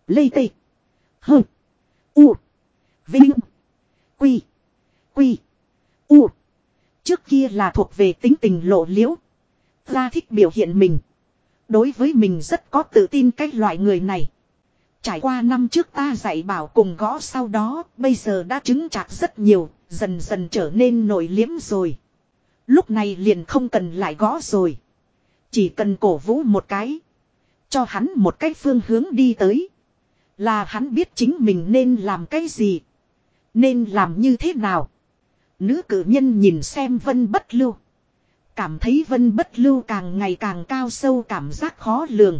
Lê tê. Hơ. U. Vinh. Quy. Quy. U. Trước kia là thuộc về tính tình lộ liễu. Ra thích biểu hiện mình. Đối với mình rất có tự tin cái loại người này. Trải qua năm trước ta dạy bảo cùng gõ sau đó, bây giờ đã chứng chạc rất nhiều, dần dần trở nên nổi liếm rồi. Lúc này liền không cần lại gõ rồi. Chỉ cần cổ vũ một cái. Cho hắn một cái phương hướng đi tới. Là hắn biết chính mình nên làm cái gì. Nên làm như thế nào. Nữ cử nhân nhìn xem vân bất lưu. Cảm thấy vân bất lưu càng ngày càng cao sâu cảm giác khó lường.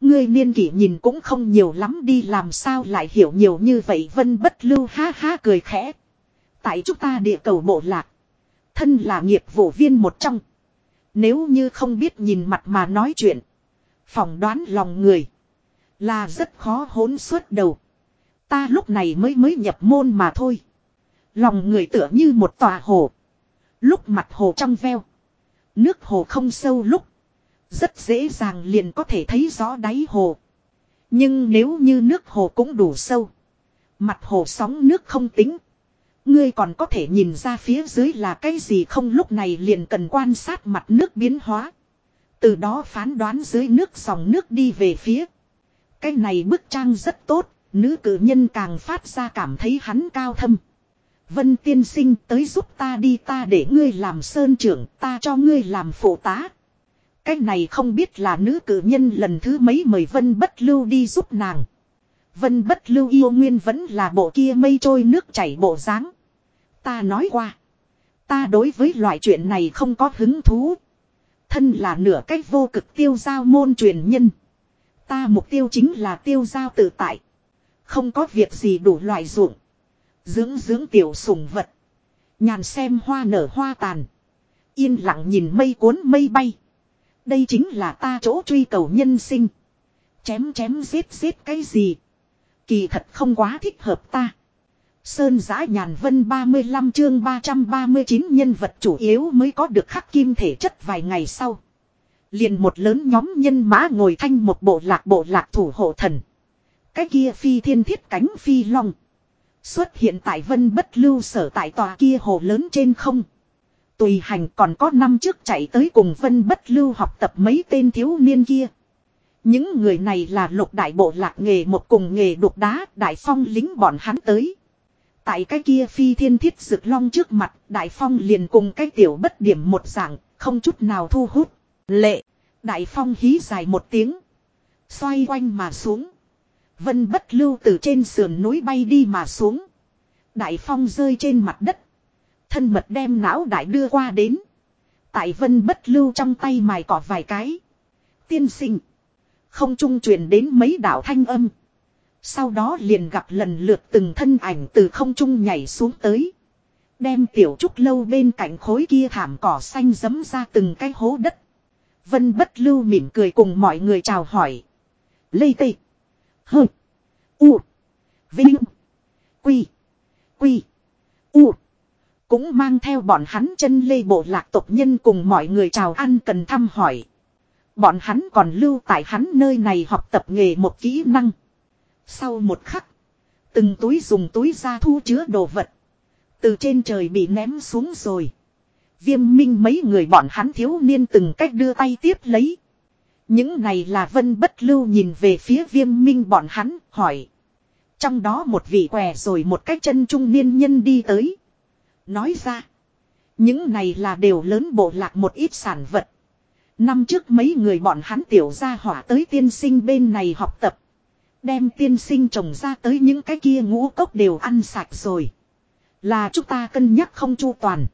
Ngươi niên kỷ nhìn cũng không nhiều lắm đi làm sao lại hiểu nhiều như vậy vân bất lưu ha ha cười khẽ. Tại chúng ta địa cầu bộ lạc. Thân là nghiệp vụ viên một trong. Nếu như không biết nhìn mặt mà nói chuyện. Phỏng đoán lòng người. Là rất khó hỗn suốt đầu. Ta lúc này mới mới nhập môn mà thôi. Lòng người tựa như một tòa hồ. Lúc mặt hồ trong veo. Nước hồ không sâu lúc. Rất dễ dàng liền có thể thấy rõ đáy hồ. Nhưng nếu như nước hồ cũng đủ sâu. Mặt hồ sóng nước không tính. Ngươi còn có thể nhìn ra phía dưới là cái gì không lúc này liền cần quan sát mặt nước biến hóa. Từ đó phán đoán dưới nước dòng nước đi về phía. Cái này bức trang rất tốt, nữ cử nhân càng phát ra cảm thấy hắn cao thâm. Vân tiên sinh tới giúp ta đi ta để ngươi làm sơn trưởng, ta cho ngươi làm phụ tá. Cái này không biết là nữ cử nhân lần thứ mấy mời Vân bất lưu đi giúp nàng. Vân bất lưu yêu nguyên vẫn là bộ kia mây trôi nước chảy bộ dáng. Ta nói qua. Ta đối với loại chuyện này không có hứng thú. Thân là nửa cách vô cực tiêu giao môn truyền nhân. Ta mục tiêu chính là tiêu giao tự tại. Không có việc gì đủ loại ruộng. Dưỡng dưỡng tiểu sủng vật. Nhàn xem hoa nở hoa tàn. Yên lặng nhìn mây cuốn mây bay. Đây chính là ta chỗ truy cầu nhân sinh. Chém chém giết giết cái gì. Kỳ thật không quá thích hợp ta. Sơn giã nhàn vân 35 chương 339 nhân vật chủ yếu mới có được khắc kim thể chất vài ngày sau. Liền một lớn nhóm nhân mã ngồi thanh một bộ lạc bộ lạc thủ hộ thần. Cái kia phi thiên thiết cánh phi long. Xuất hiện tại vân bất lưu sở tại tòa kia hồ lớn trên không. Tùy hành còn có năm trước chạy tới cùng vân bất lưu học tập mấy tên thiếu niên kia. Những người này là lục đại bộ lạc nghề một cùng nghề đục đá đại phong lính bọn hắn tới. Tại cái kia phi thiên thiết rực long trước mặt, Đại Phong liền cùng cái tiểu bất điểm một dạng, không chút nào thu hút. Lệ, Đại Phong hí dài một tiếng. Xoay quanh mà xuống. Vân bất lưu từ trên sườn núi bay đi mà xuống. Đại Phong rơi trên mặt đất. Thân mật đem não đại đưa qua đến. Tại vân bất lưu trong tay mài cỏ vài cái. Tiên sinh. Không trung truyền đến mấy đạo thanh âm. Sau đó liền gặp lần lượt từng thân ảnh từ không trung nhảy xuống tới. Đem tiểu trúc lâu bên cạnh khối kia thảm cỏ xanh dấm ra từng cái hố đất. Vân bất lưu mỉm cười cùng mọi người chào hỏi. Lê tê. Hơ. U. Vinh. Quy. Quy. U. Cũng mang theo bọn hắn chân lê bộ lạc tộc nhân cùng mọi người chào ăn cần thăm hỏi. Bọn hắn còn lưu tại hắn nơi này học tập nghề một kỹ năng. Sau một khắc. Từng túi dùng túi ra thu chứa đồ vật. Từ trên trời bị ném xuống rồi. Viêm minh mấy người bọn hắn thiếu niên từng cách đưa tay tiếp lấy. Những này là vân bất lưu nhìn về phía viêm minh bọn hắn, hỏi. Trong đó một vị què rồi một cách chân trung niên nhân đi tới. Nói ra. Những này là đều lớn bộ lạc một ít sản vật. Năm trước mấy người bọn hắn tiểu ra hỏa tới tiên sinh bên này học tập. Đem tiên sinh trồng ra tới những cái kia ngũ cốc đều ăn sạch rồi. Là chúng ta cân nhắc không chu toàn.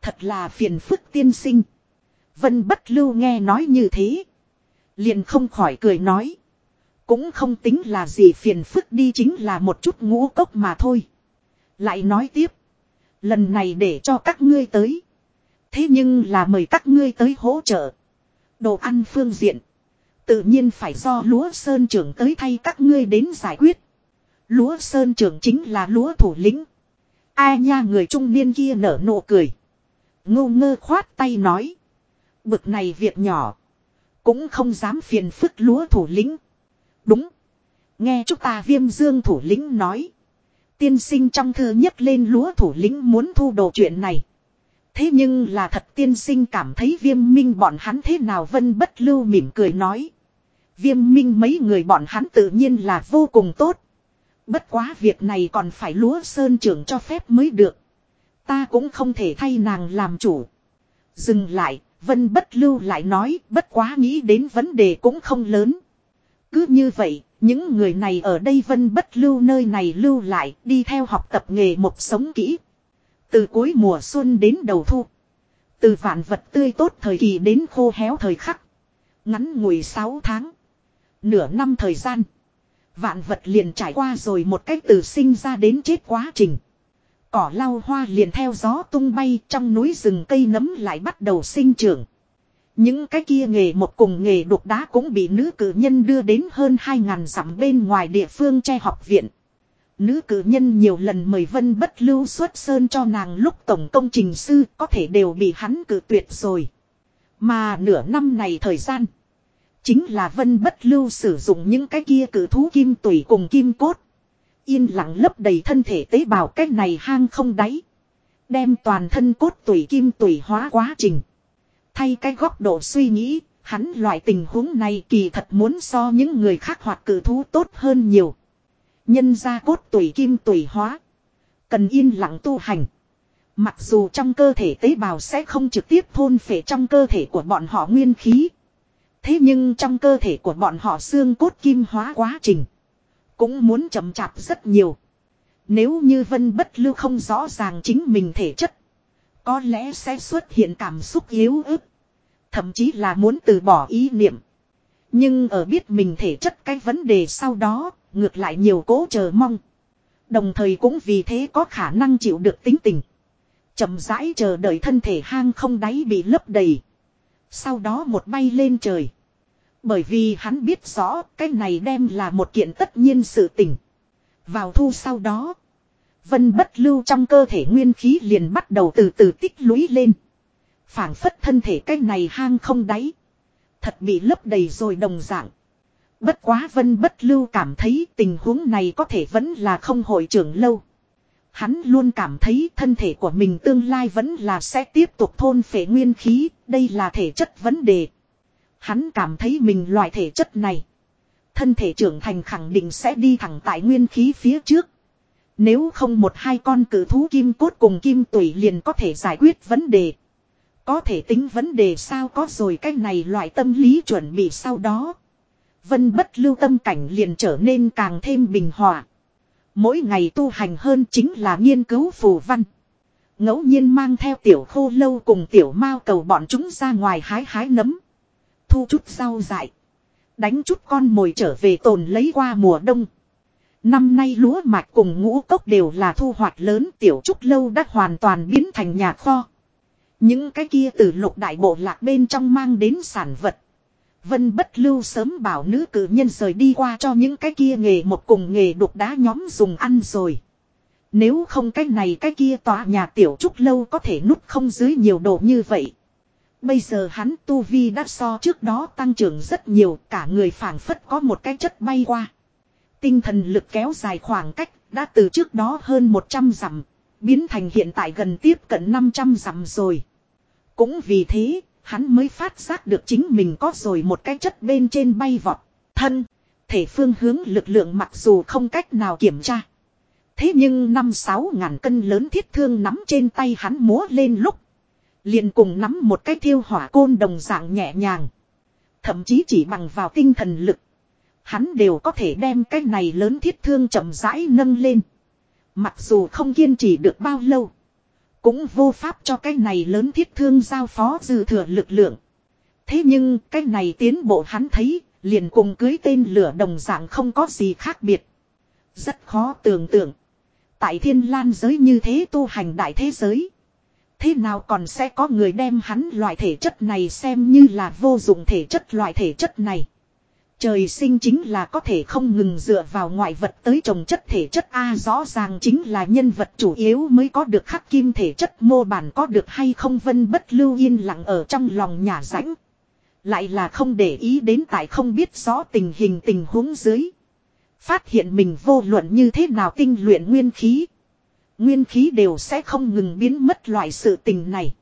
Thật là phiền phức tiên sinh. Vân bất lưu nghe nói như thế. Liền không khỏi cười nói. Cũng không tính là gì phiền phức đi chính là một chút ngũ cốc mà thôi. Lại nói tiếp. Lần này để cho các ngươi tới. Thế nhưng là mời các ngươi tới hỗ trợ. Đồ ăn phương diện. Tự nhiên phải do lúa sơn trưởng tới thay các ngươi đến giải quyết. Lúa sơn trưởng chính là lúa thủ lĩnh. Ai nha người trung niên kia nở nụ cười. Ngô ngơ khoát tay nói. Bực này việc nhỏ. Cũng không dám phiền phức lúa thủ lĩnh. Đúng. Nghe chúng ta viêm dương thủ lĩnh nói. Tiên sinh trong thư nhất lên lúa thủ lĩnh muốn thu đồ chuyện này. Thế nhưng là thật tiên sinh cảm thấy viêm minh bọn hắn thế nào vân bất lưu mỉm cười nói. Viêm minh mấy người bọn hắn tự nhiên là vô cùng tốt. Bất quá việc này còn phải lúa sơn trưởng cho phép mới được. Ta cũng không thể thay nàng làm chủ. Dừng lại, vân bất lưu lại nói bất quá nghĩ đến vấn đề cũng không lớn. Cứ như vậy, những người này ở đây vân bất lưu nơi này lưu lại đi theo học tập nghề một sống kỹ. Từ cuối mùa xuân đến đầu thu. Từ vạn vật tươi tốt thời kỳ đến khô héo thời khắc. Ngắn ngủi 6 tháng. Nửa năm thời gian. Vạn vật liền trải qua rồi một cách từ sinh ra đến chết quá trình. Cỏ lau hoa liền theo gió tung bay trong núi rừng cây nấm lại bắt đầu sinh trưởng. Những cái kia nghề một cùng nghề đục đá cũng bị nữ cử nhân đưa đến hơn 2.000 dặm bên ngoài địa phương che học viện. Nữ cử nhân nhiều lần mời Vân Bất Lưu xuất sơn cho nàng lúc tổng công trình sư có thể đều bị hắn cử tuyệt rồi. Mà nửa năm này thời gian. Chính là Vân Bất Lưu sử dụng những cái kia cử thú kim tủy cùng kim cốt. Yên lặng lấp đầy thân thể tế bào cách này hang không đáy. Đem toàn thân cốt tủy kim tủy hóa quá trình. Thay cái góc độ suy nghĩ, hắn loại tình huống này kỳ thật muốn so những người khác hoặc cử thú tốt hơn nhiều. Nhân ra cốt tủy kim tủy hóa. Cần yên lặng tu hành. Mặc dù trong cơ thể tế bào sẽ không trực tiếp thôn phệ trong cơ thể của bọn họ nguyên khí. Thế nhưng trong cơ thể của bọn họ xương cốt kim hóa quá trình. Cũng muốn chậm chạp rất nhiều. Nếu như vân bất lưu không rõ ràng chính mình thể chất. Có lẽ sẽ xuất hiện cảm xúc yếu ớt. Thậm chí là muốn từ bỏ ý niệm. Nhưng ở biết mình thể chất cái vấn đề sau đó, ngược lại nhiều cố chờ mong. Đồng thời cũng vì thế có khả năng chịu được tính tình. chậm rãi chờ đợi thân thể hang không đáy bị lấp đầy. Sau đó một bay lên trời. Bởi vì hắn biết rõ cái này đem là một kiện tất nhiên sự tình. Vào thu sau đó. Vân bất lưu trong cơ thể nguyên khí liền bắt đầu từ từ tích lũy lên. phảng phất thân thể cái này hang không đáy. Thật bị lấp đầy rồi đồng dạng. Bất quá vân bất lưu cảm thấy tình huống này có thể vẫn là không hội trưởng lâu. Hắn luôn cảm thấy thân thể của mình tương lai vẫn là sẽ tiếp tục thôn phệ nguyên khí, đây là thể chất vấn đề. Hắn cảm thấy mình loại thể chất này. Thân thể trưởng thành khẳng định sẽ đi thẳng tại nguyên khí phía trước. Nếu không một hai con cử thú kim cốt cùng kim tủy liền có thể giải quyết vấn đề. Có thể tính vấn đề sao có rồi cái này loại tâm lý chuẩn bị sau đó. Vân bất lưu tâm cảnh liền trở nên càng thêm bình hòa. Mỗi ngày tu hành hơn chính là nghiên cứu phù văn. ngẫu nhiên mang theo tiểu khô lâu cùng tiểu mao cầu bọn chúng ra ngoài hái hái nấm. Thu chút rau dại. Đánh chút con mồi trở về tồn lấy qua mùa đông. Năm nay lúa mạch cùng ngũ cốc đều là thu hoạch lớn, tiểu trúc lâu đã hoàn toàn biến thành nhà kho. Những cái kia từ lục đại bộ lạc bên trong mang đến sản vật. Vân bất lưu sớm bảo nữ cử nhân rời đi qua cho những cái kia nghề một cùng nghề đục đá nhóm dùng ăn rồi. Nếu không cái này cái kia tòa nhà tiểu trúc lâu có thể nút không dưới nhiều độ như vậy. Bây giờ hắn tu vi đã so trước đó tăng trưởng rất nhiều, cả người phảng phất có một cái chất bay qua. Tinh thần lực kéo dài khoảng cách, đã từ trước đó hơn 100 dặm, biến thành hiện tại gần tiếp cận 500 dặm rồi. Cũng vì thế, hắn mới phát giác được chính mình có rồi một cái chất bên trên bay vọt. Thân, thể phương hướng lực lượng mặc dù không cách nào kiểm tra. Thế nhưng năm sáu ngàn cân lớn thiết thương nắm trên tay hắn múa lên lúc. Liền cùng nắm một cái thiêu hỏa côn đồng dạng nhẹ nhàng. Thậm chí chỉ bằng vào tinh thần lực. Hắn đều có thể đem cái này lớn thiết thương chậm rãi nâng lên. Mặc dù không kiên trì được bao lâu. Cũng vô pháp cho cái này lớn thiết thương giao phó dư thừa lực lượng. Thế nhưng cái này tiến bộ hắn thấy, liền cùng cưới tên lửa đồng dạng không có gì khác biệt. Rất khó tưởng tượng. Tại thiên lan giới như thế tu hành đại thế giới. Thế nào còn sẽ có người đem hắn loại thể chất này xem như là vô dụng thể chất loại thể chất này. Trời sinh chính là có thể không ngừng dựa vào ngoại vật tới trồng chất thể chất A, rõ ràng chính là nhân vật chủ yếu mới có được khắc kim thể chất mô bản có được hay không vân bất lưu yên lặng ở trong lòng nhà rãnh. Lại là không để ý đến tại không biết rõ tình hình tình huống dưới. Phát hiện mình vô luận như thế nào tinh luyện nguyên khí. Nguyên khí đều sẽ không ngừng biến mất loại sự tình này.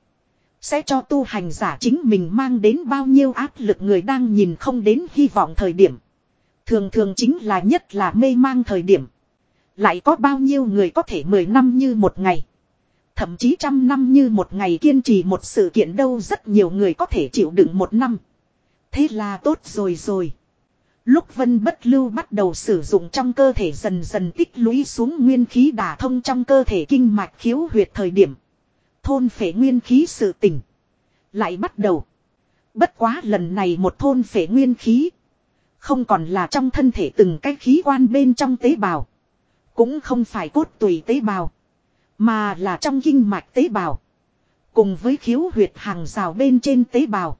Sẽ cho tu hành giả chính mình mang đến bao nhiêu áp lực người đang nhìn không đến hy vọng thời điểm. Thường thường chính là nhất là mê mang thời điểm. Lại có bao nhiêu người có thể 10 năm như một ngày. Thậm chí trăm năm như một ngày kiên trì một sự kiện đâu rất nhiều người có thể chịu đựng một năm. Thế là tốt rồi rồi. Lúc vân bất lưu bắt đầu sử dụng trong cơ thể dần dần tích lũy xuống nguyên khí đả thông trong cơ thể kinh mạch khiếu huyệt thời điểm. Thôn phệ nguyên khí sự tình Lại bắt đầu. Bất quá lần này một thôn phệ nguyên khí. Không còn là trong thân thể từng cái khí quan bên trong tế bào. Cũng không phải cốt tùy tế bào. Mà là trong kinh mạch tế bào. Cùng với khiếu huyệt hàng rào bên trên tế bào.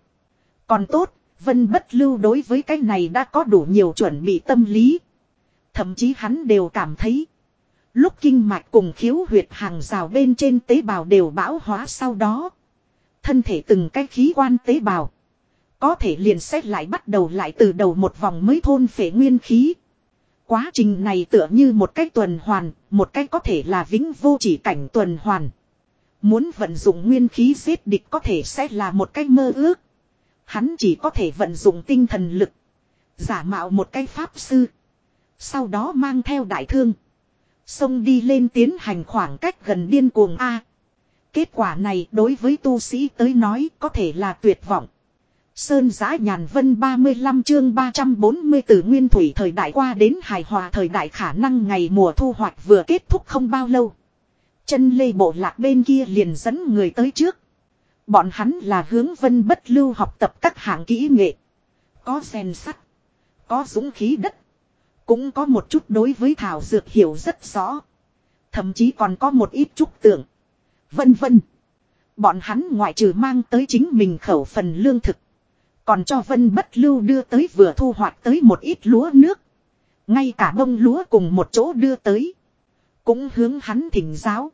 Còn tốt, Vân bất lưu đối với cái này đã có đủ nhiều chuẩn bị tâm lý. Thậm chí hắn đều cảm thấy. Lúc kinh mạch cùng khiếu huyệt hàng rào bên trên tế bào đều bão hóa sau đó. Thân thể từng cái khí quan tế bào. Có thể liền xét lại bắt đầu lại từ đầu một vòng mới thôn phể nguyên khí. Quá trình này tựa như một cái tuần hoàn, một cái có thể là vĩnh vô chỉ cảnh tuần hoàn. Muốn vận dụng nguyên khí giết địch có thể sẽ là một cái mơ ước. Hắn chỉ có thể vận dụng tinh thần lực. Giả mạo một cái pháp sư. Sau đó mang theo đại thương. Xông đi lên tiến hành khoảng cách gần điên cuồng A. Kết quả này đối với tu sĩ tới nói có thể là tuyệt vọng. Sơn giã nhàn vân 35 chương 340 từ nguyên thủy thời đại qua đến hài hòa thời đại khả năng ngày mùa thu hoạch vừa kết thúc không bao lâu. Chân lê bộ lạc bên kia liền dẫn người tới trước. Bọn hắn là hướng vân bất lưu học tập các hạng kỹ nghệ. Có rèn sắt. Có dũng khí đất. Cũng có một chút đối với thảo dược hiểu rất rõ. Thậm chí còn có một ít chút tưởng. Vân vân. Bọn hắn ngoại trừ mang tới chính mình khẩu phần lương thực. Còn cho vân bất lưu đưa tới vừa thu hoạch tới một ít lúa nước. Ngay cả bông lúa cùng một chỗ đưa tới. Cũng hướng hắn thỉnh giáo.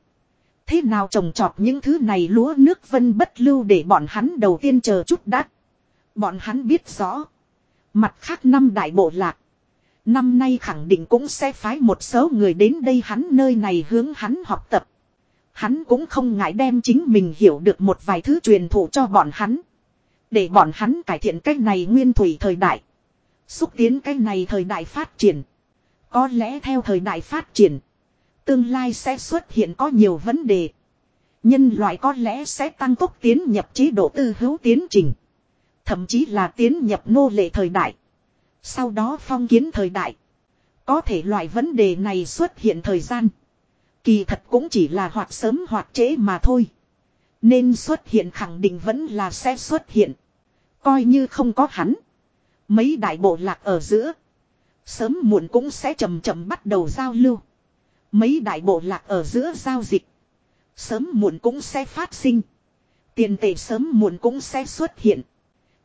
Thế nào trồng trọt những thứ này lúa nước vân bất lưu để bọn hắn đầu tiên chờ chút đắt. Bọn hắn biết rõ. Mặt khác năm đại bộ lạc. Năm nay khẳng định cũng sẽ phái một số người đến đây hắn nơi này hướng hắn học tập. Hắn cũng không ngại đem chính mình hiểu được một vài thứ truyền thụ cho bọn hắn. Để bọn hắn cải thiện cách này nguyên thủy thời đại. Xúc tiến cách này thời đại phát triển. Có lẽ theo thời đại phát triển. Tương lai sẽ xuất hiện có nhiều vấn đề. Nhân loại có lẽ sẽ tăng tốc tiến nhập chế độ tư hữu tiến trình. Thậm chí là tiến nhập nô lệ thời đại. Sau đó phong kiến thời đại. Có thể loại vấn đề này xuất hiện thời gian. Kỳ thật cũng chỉ là hoặc sớm hoặc trễ mà thôi. Nên xuất hiện khẳng định vẫn là sẽ xuất hiện. Coi như không có hắn. Mấy đại bộ lạc ở giữa. Sớm muộn cũng sẽ chậm chậm bắt đầu giao lưu. Mấy đại bộ lạc ở giữa giao dịch. Sớm muộn cũng sẽ phát sinh. Tiền tệ sớm muộn cũng sẽ xuất hiện.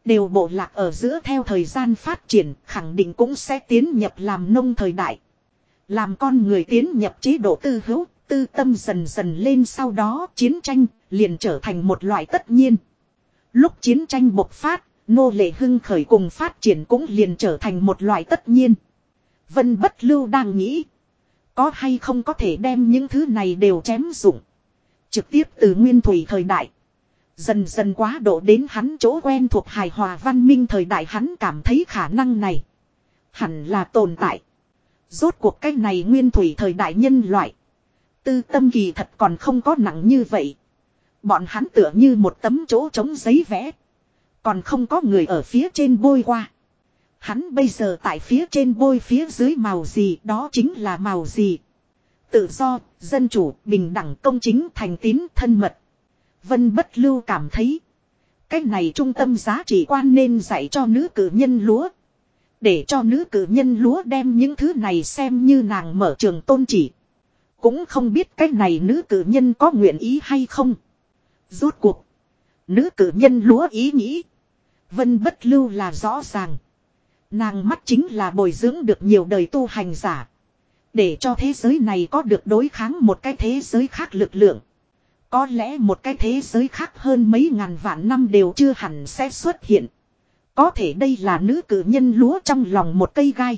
Đều bộ lạc ở giữa theo thời gian phát triển khẳng định cũng sẽ tiến nhập làm nông thời đại. Làm con người tiến nhập chế độ tư hữu, tư tâm dần dần lên sau đó chiến tranh liền trở thành một loại tất nhiên. Lúc chiến tranh bộc phát, nô lệ hưng khởi cùng phát triển cũng liền trở thành một loại tất nhiên. Vân bất lưu đang nghĩ. Có hay không có thể đem những thứ này đều chém dụng. Trực tiếp từ nguyên thủy thời đại. Dần dần quá độ đến hắn chỗ quen thuộc hài hòa văn minh thời đại hắn cảm thấy khả năng này. Hẳn là tồn tại. Rốt cuộc cách này nguyên thủy thời đại nhân loại. Tư tâm kỳ thật còn không có nặng như vậy. Bọn hắn tựa như một tấm chỗ trống giấy vẽ. Còn không có người ở phía trên bôi qua. Hắn bây giờ tại phía trên bôi phía dưới màu gì đó chính là màu gì. Tự do, dân chủ, bình đẳng công chính thành tín thân mật. Vân bất lưu cảm thấy. Cái này trung tâm giá trị quan nên dạy cho nữ cử nhân lúa. Để cho nữ cử nhân lúa đem những thứ này xem như nàng mở trường tôn chỉ. Cũng không biết cái này nữ cử nhân có nguyện ý hay không. Rốt cuộc. Nữ cử nhân lúa ý nghĩ. Vân bất lưu là rõ ràng. Nàng mắt chính là bồi dưỡng được nhiều đời tu hành giả. Để cho thế giới này có được đối kháng một cái thế giới khác lực lượng. Có lẽ một cái thế giới khác hơn mấy ngàn vạn năm đều chưa hẳn sẽ xuất hiện. Có thể đây là nữ cử nhân lúa trong lòng một cây gai.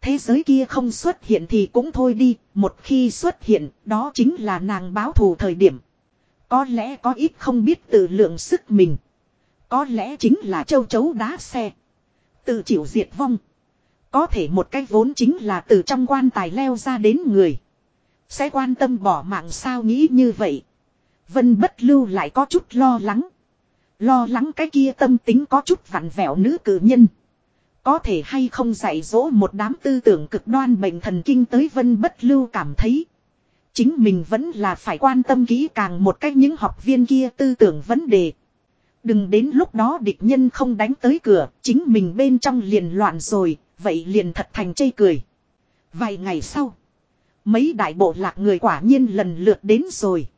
Thế giới kia không xuất hiện thì cũng thôi đi, một khi xuất hiện, đó chính là nàng báo thù thời điểm. Có lẽ có ít không biết tự lượng sức mình. Có lẽ chính là châu chấu đá xe. Tự chịu diệt vong. Có thể một cách vốn chính là từ trong quan tài leo ra đến người. Sẽ quan tâm bỏ mạng sao nghĩ như vậy. Vân bất lưu lại có chút lo lắng. Lo lắng cái kia tâm tính có chút vặn vẹo nữ cử nhân. Có thể hay không dạy dỗ một đám tư tưởng cực đoan bệnh thần kinh tới vân bất lưu cảm thấy. Chính mình vẫn là phải quan tâm kỹ càng một cách những học viên kia tư tưởng vấn đề. Đừng đến lúc đó địch nhân không đánh tới cửa, chính mình bên trong liền loạn rồi, vậy liền thật thành chây cười. Vài ngày sau, mấy đại bộ lạc người quả nhiên lần lượt đến rồi.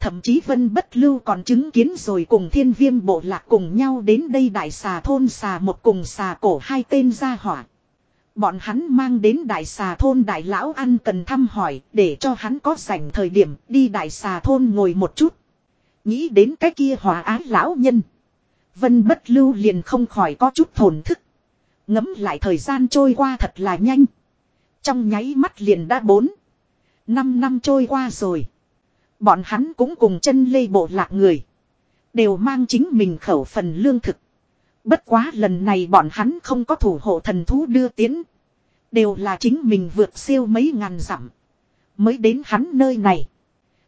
Thậm chí Vân Bất Lưu còn chứng kiến rồi cùng thiên viêm bộ lạc cùng nhau đến đây đại xà thôn xà một cùng xà cổ hai tên ra hỏa. Bọn hắn mang đến đại xà thôn đại lão ăn cần thăm hỏi để cho hắn có dành thời điểm đi đại xà thôn ngồi một chút. Nghĩ đến cái kia hòa ái lão nhân. Vân bất lưu liền không khỏi có chút thổn thức. Ngấm lại thời gian trôi qua thật là nhanh. Trong nháy mắt liền đã bốn. Năm năm trôi qua rồi. Bọn hắn cũng cùng chân lê bộ lạc người. Đều mang chính mình khẩu phần lương thực. Bất quá lần này bọn hắn không có thủ hộ thần thú đưa tiến. Đều là chính mình vượt siêu mấy ngàn dặm. Mới đến hắn nơi này.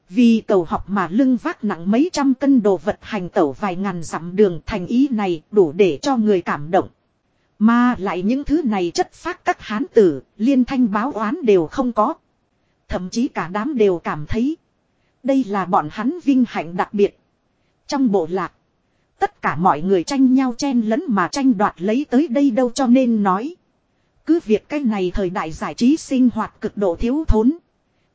Vì cầu học mà lưng vác nặng mấy trăm cân đồ vật hành tẩu vài ngàn dặm đường thành ý này đủ để cho người cảm động. Mà lại những thứ này chất phát các hán tử, liên thanh báo oán đều không có. Thậm chí cả đám đều cảm thấy. Đây là bọn hắn vinh hạnh đặc biệt. Trong bộ lạc. Tất cả mọi người tranh nhau chen lẫn mà tranh đoạt lấy tới đây đâu cho nên nói. Cứ việc cái này thời đại giải trí sinh hoạt cực độ thiếu thốn.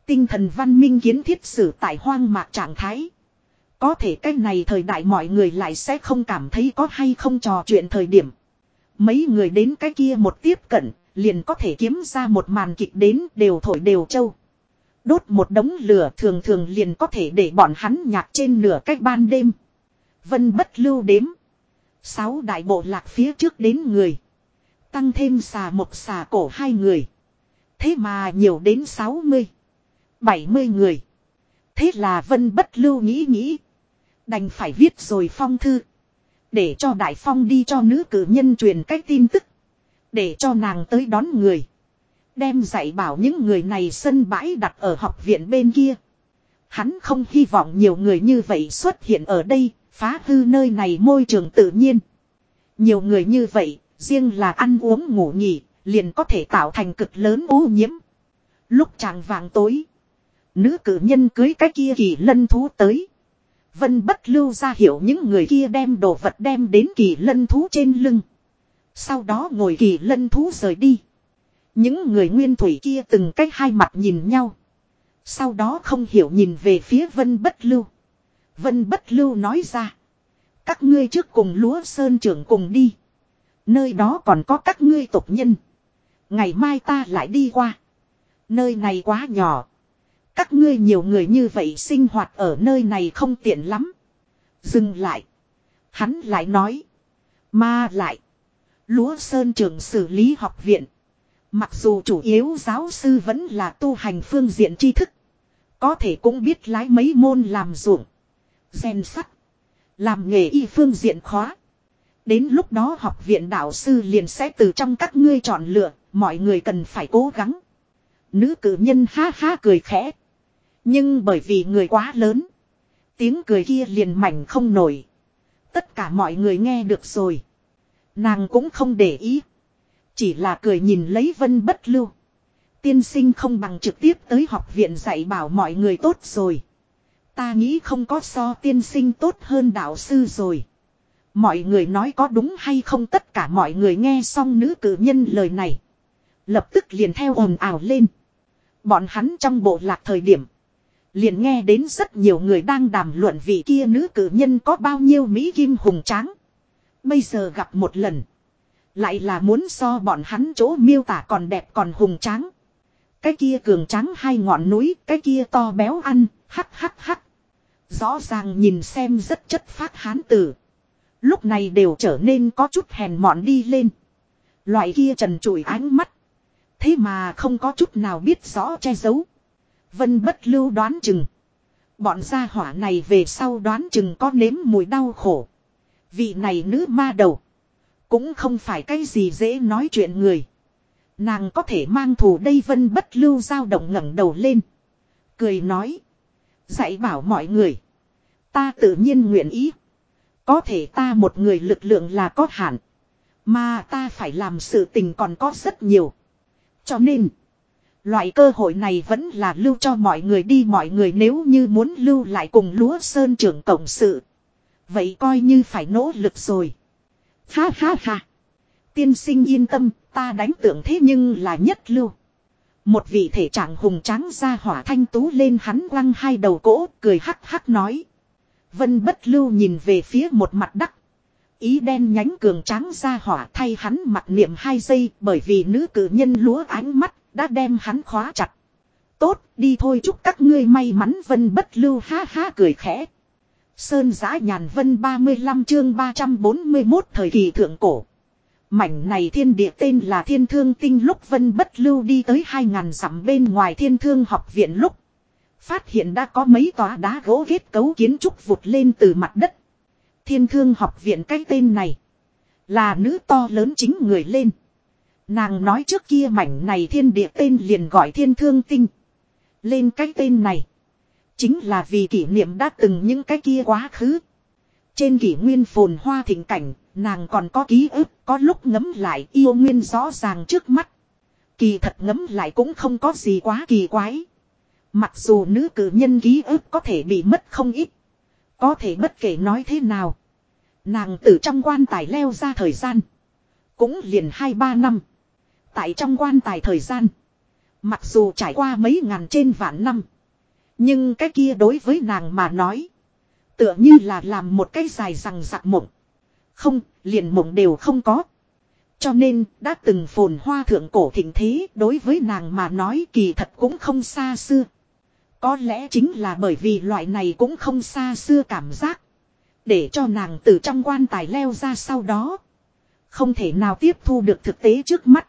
Tinh thần văn minh kiến thiết sử tại hoang mạc trạng thái. Có thể cái này thời đại mọi người lại sẽ không cảm thấy có hay không trò chuyện thời điểm. Mấy người đến cái kia một tiếp cận, liền có thể kiếm ra một màn kịch đến đều thổi đều châu. Đốt một đống lửa thường thường liền có thể để bọn hắn nhạc trên nửa cách ban đêm. Vân bất lưu đếm. Sáu đại bộ lạc phía trước đến người. Tăng thêm xà một xà cổ hai người. Thế mà nhiều đến sáu mươi, bảy mươi người. Thế là Vân bất lưu nghĩ nghĩ. Đành phải viết rồi phong thư. Để cho Đại Phong đi cho nữ cử nhân truyền cách tin tức. Để cho nàng tới đón người. Đem dạy bảo những người này sân bãi đặt ở học viện bên kia. Hắn không hy vọng nhiều người như vậy xuất hiện ở đây, phá hư nơi này môi trường tự nhiên. Nhiều người như vậy, riêng là ăn uống ngủ nghỉ, liền có thể tạo thành cực lớn ô nhiễm. Lúc chàng vàng tối, nữ cử nhân cưới cái kia kỳ lân thú tới. Vân bất lưu ra hiểu những người kia đem đồ vật đem đến kỳ lân thú trên lưng. Sau đó ngồi kỳ lân thú rời đi. Những người nguyên thủy kia từng cách hai mặt nhìn nhau. Sau đó không hiểu nhìn về phía vân bất lưu. Vân bất lưu nói ra. Các ngươi trước cùng lúa sơn trưởng cùng đi. Nơi đó còn có các ngươi tộc nhân. Ngày mai ta lại đi qua. Nơi này quá nhỏ. Các ngươi nhiều người như vậy sinh hoạt ở nơi này không tiện lắm. Dừng lại. Hắn lại nói. Mà lại. Lúa Sơn trường xử lý học viện. Mặc dù chủ yếu giáo sư vẫn là tu hành phương diện tri thức. Có thể cũng biết lái mấy môn làm ruộng. Gen sắt. Làm nghề y phương diện khóa. Đến lúc đó học viện đạo sư liền sẽ từ trong các ngươi chọn lựa. Mọi người cần phải cố gắng. Nữ cử nhân ha ha cười khẽ. Nhưng bởi vì người quá lớn. Tiếng cười kia liền mảnh không nổi. Tất cả mọi người nghe được rồi. Nàng cũng không để ý. Chỉ là cười nhìn lấy vân bất lưu. Tiên sinh không bằng trực tiếp tới học viện dạy bảo mọi người tốt rồi. Ta nghĩ không có so tiên sinh tốt hơn đạo sư rồi. Mọi người nói có đúng hay không tất cả mọi người nghe xong nữ cử nhân lời này. Lập tức liền theo ồn ào lên. Bọn hắn trong bộ lạc thời điểm. Liền nghe đến rất nhiều người đang đàm luận vị kia nữ cử nhân có bao nhiêu Mỹ Kim hùng tráng. Bây giờ gặp một lần. Lại là muốn so bọn hắn chỗ miêu tả còn đẹp còn hùng tráng. Cái kia cường tráng hai ngọn núi, cái kia to béo ăn, hắc hắc hắc. Rõ ràng nhìn xem rất chất phát hán tử. Lúc này đều trở nên có chút hèn mọn đi lên. Loại kia trần trụi ánh mắt. Thế mà không có chút nào biết rõ che giấu. Vân bất lưu đoán chừng. Bọn gia hỏa này về sau đoán chừng có nếm mùi đau khổ. Vị này nữ ma đầu. Cũng không phải cái gì dễ nói chuyện người. Nàng có thể mang thù đây vân bất lưu dao động ngẩng đầu lên. Cười nói. Dạy bảo mọi người. Ta tự nhiên nguyện ý. Có thể ta một người lực lượng là có hạn. Mà ta phải làm sự tình còn có rất nhiều. Cho nên. Loại cơ hội này vẫn là lưu cho mọi người đi mọi người nếu như muốn lưu lại cùng lúa sơn trưởng cộng sự. Vậy coi như phải nỗ lực rồi. Ha ha ha. Tiên sinh yên tâm, ta đánh tượng thế nhưng là nhất lưu. Một vị thể trạng hùng tráng ra hỏa thanh tú lên hắn quăng hai đầu cỗ, cười hắc hắc nói. Vân bất lưu nhìn về phía một mặt đắc. Ý đen nhánh cường tráng ra hỏa thay hắn mặt niệm hai giây bởi vì nữ cử nhân lúa ánh mắt đã đem hắn khóa chặt. Tốt, đi thôi chúc các ngươi may mắn vân bất lưu ha ha cười khẽ. Sơn giã nhàn vân 35 chương 341 thời kỳ thượng cổ. Mảnh này thiên địa tên là thiên thương tinh lúc vân bất lưu đi tới 2.000 dặm bên ngoài thiên thương học viện lúc. Phát hiện đã có mấy tòa đá gỗ ghét cấu kiến trúc vụt lên từ mặt đất. Thiên thương học viện cái tên này. Là nữ to lớn chính người lên. Nàng nói trước kia mảnh này thiên địa tên liền gọi thiên thương tinh. Lên cái tên này. Chính là vì kỷ niệm đã từng những cái kia quá khứ. Trên kỷ nguyên phồn hoa thịnh cảnh, nàng còn có ký ức, có lúc ngấm lại yêu nguyên rõ ràng trước mắt. Kỳ thật ngấm lại cũng không có gì quá kỳ quái. Mặc dù nữ cử nhân ký ức có thể bị mất không ít. Có thể bất kể nói thế nào. Nàng từ trong quan tài leo ra thời gian. Cũng liền hai ba năm. Tại trong quan tài thời gian. Mặc dù trải qua mấy ngàn trên vạn năm. Nhưng cái kia đối với nàng mà nói. Tựa như là làm một cái dài rằng giặc mộng. Không, liền mộng đều không có. Cho nên, đã từng phồn hoa thượng cổ thịnh thế đối với nàng mà nói kỳ thật cũng không xa xưa. Có lẽ chính là bởi vì loại này cũng không xa xưa cảm giác. Để cho nàng từ trong quan tài leo ra sau đó. Không thể nào tiếp thu được thực tế trước mắt.